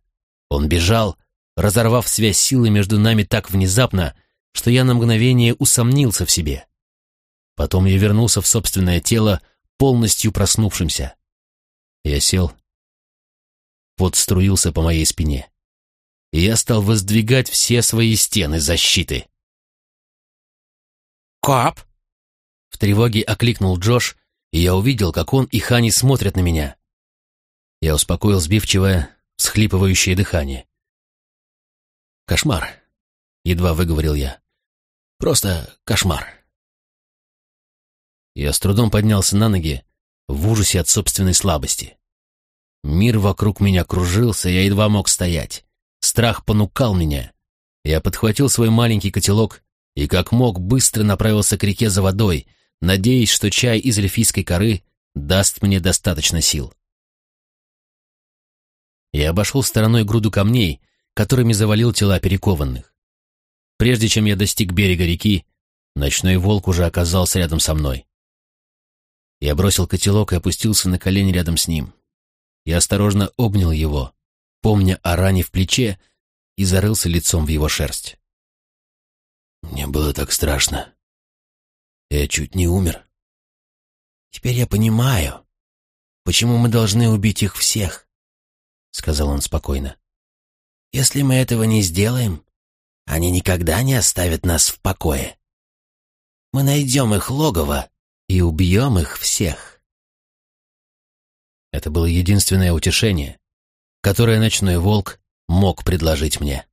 Он бежал, разорвав связь силы между нами так внезапно, что я на мгновение усомнился в себе. Потом я вернулся в собственное тело, полностью проснувшимся. Я сел. Пот струился по моей спине. И я стал воздвигать все свои стены защиты. «Коп!» В тревоге окликнул Джош, и я увидел, как он и Хани смотрят на меня. Я успокоил сбивчивое, всхлипывающее дыхание. «Кошмар», — едва выговорил я. «Просто кошмар». Я с трудом поднялся на ноги, в ужасе от собственной слабости. Мир вокруг меня кружился, я едва мог стоять. Страх понукал меня. Я подхватил свой маленький котелок и как мог быстро направился к реке за водой, надеясь, что чай из эльфийской коры даст мне достаточно сил. Я обошел стороной груду камней, которыми завалил тела перекованных. Прежде чем я достиг берега реки, ночной волк уже оказался рядом со мной. Я бросил котелок и опустился на колени рядом с ним. Я осторожно обнял его, помня о ране в плече, и зарылся лицом в его шерсть. Мне было так страшно. Я чуть не умер. Теперь я понимаю, почему мы должны убить их всех, сказал он спокойно. Если мы этого не сделаем, они никогда не оставят нас в покое. Мы найдем их логово и убьем их всех. Это было единственное утешение, которое ночной волк мог предложить мне.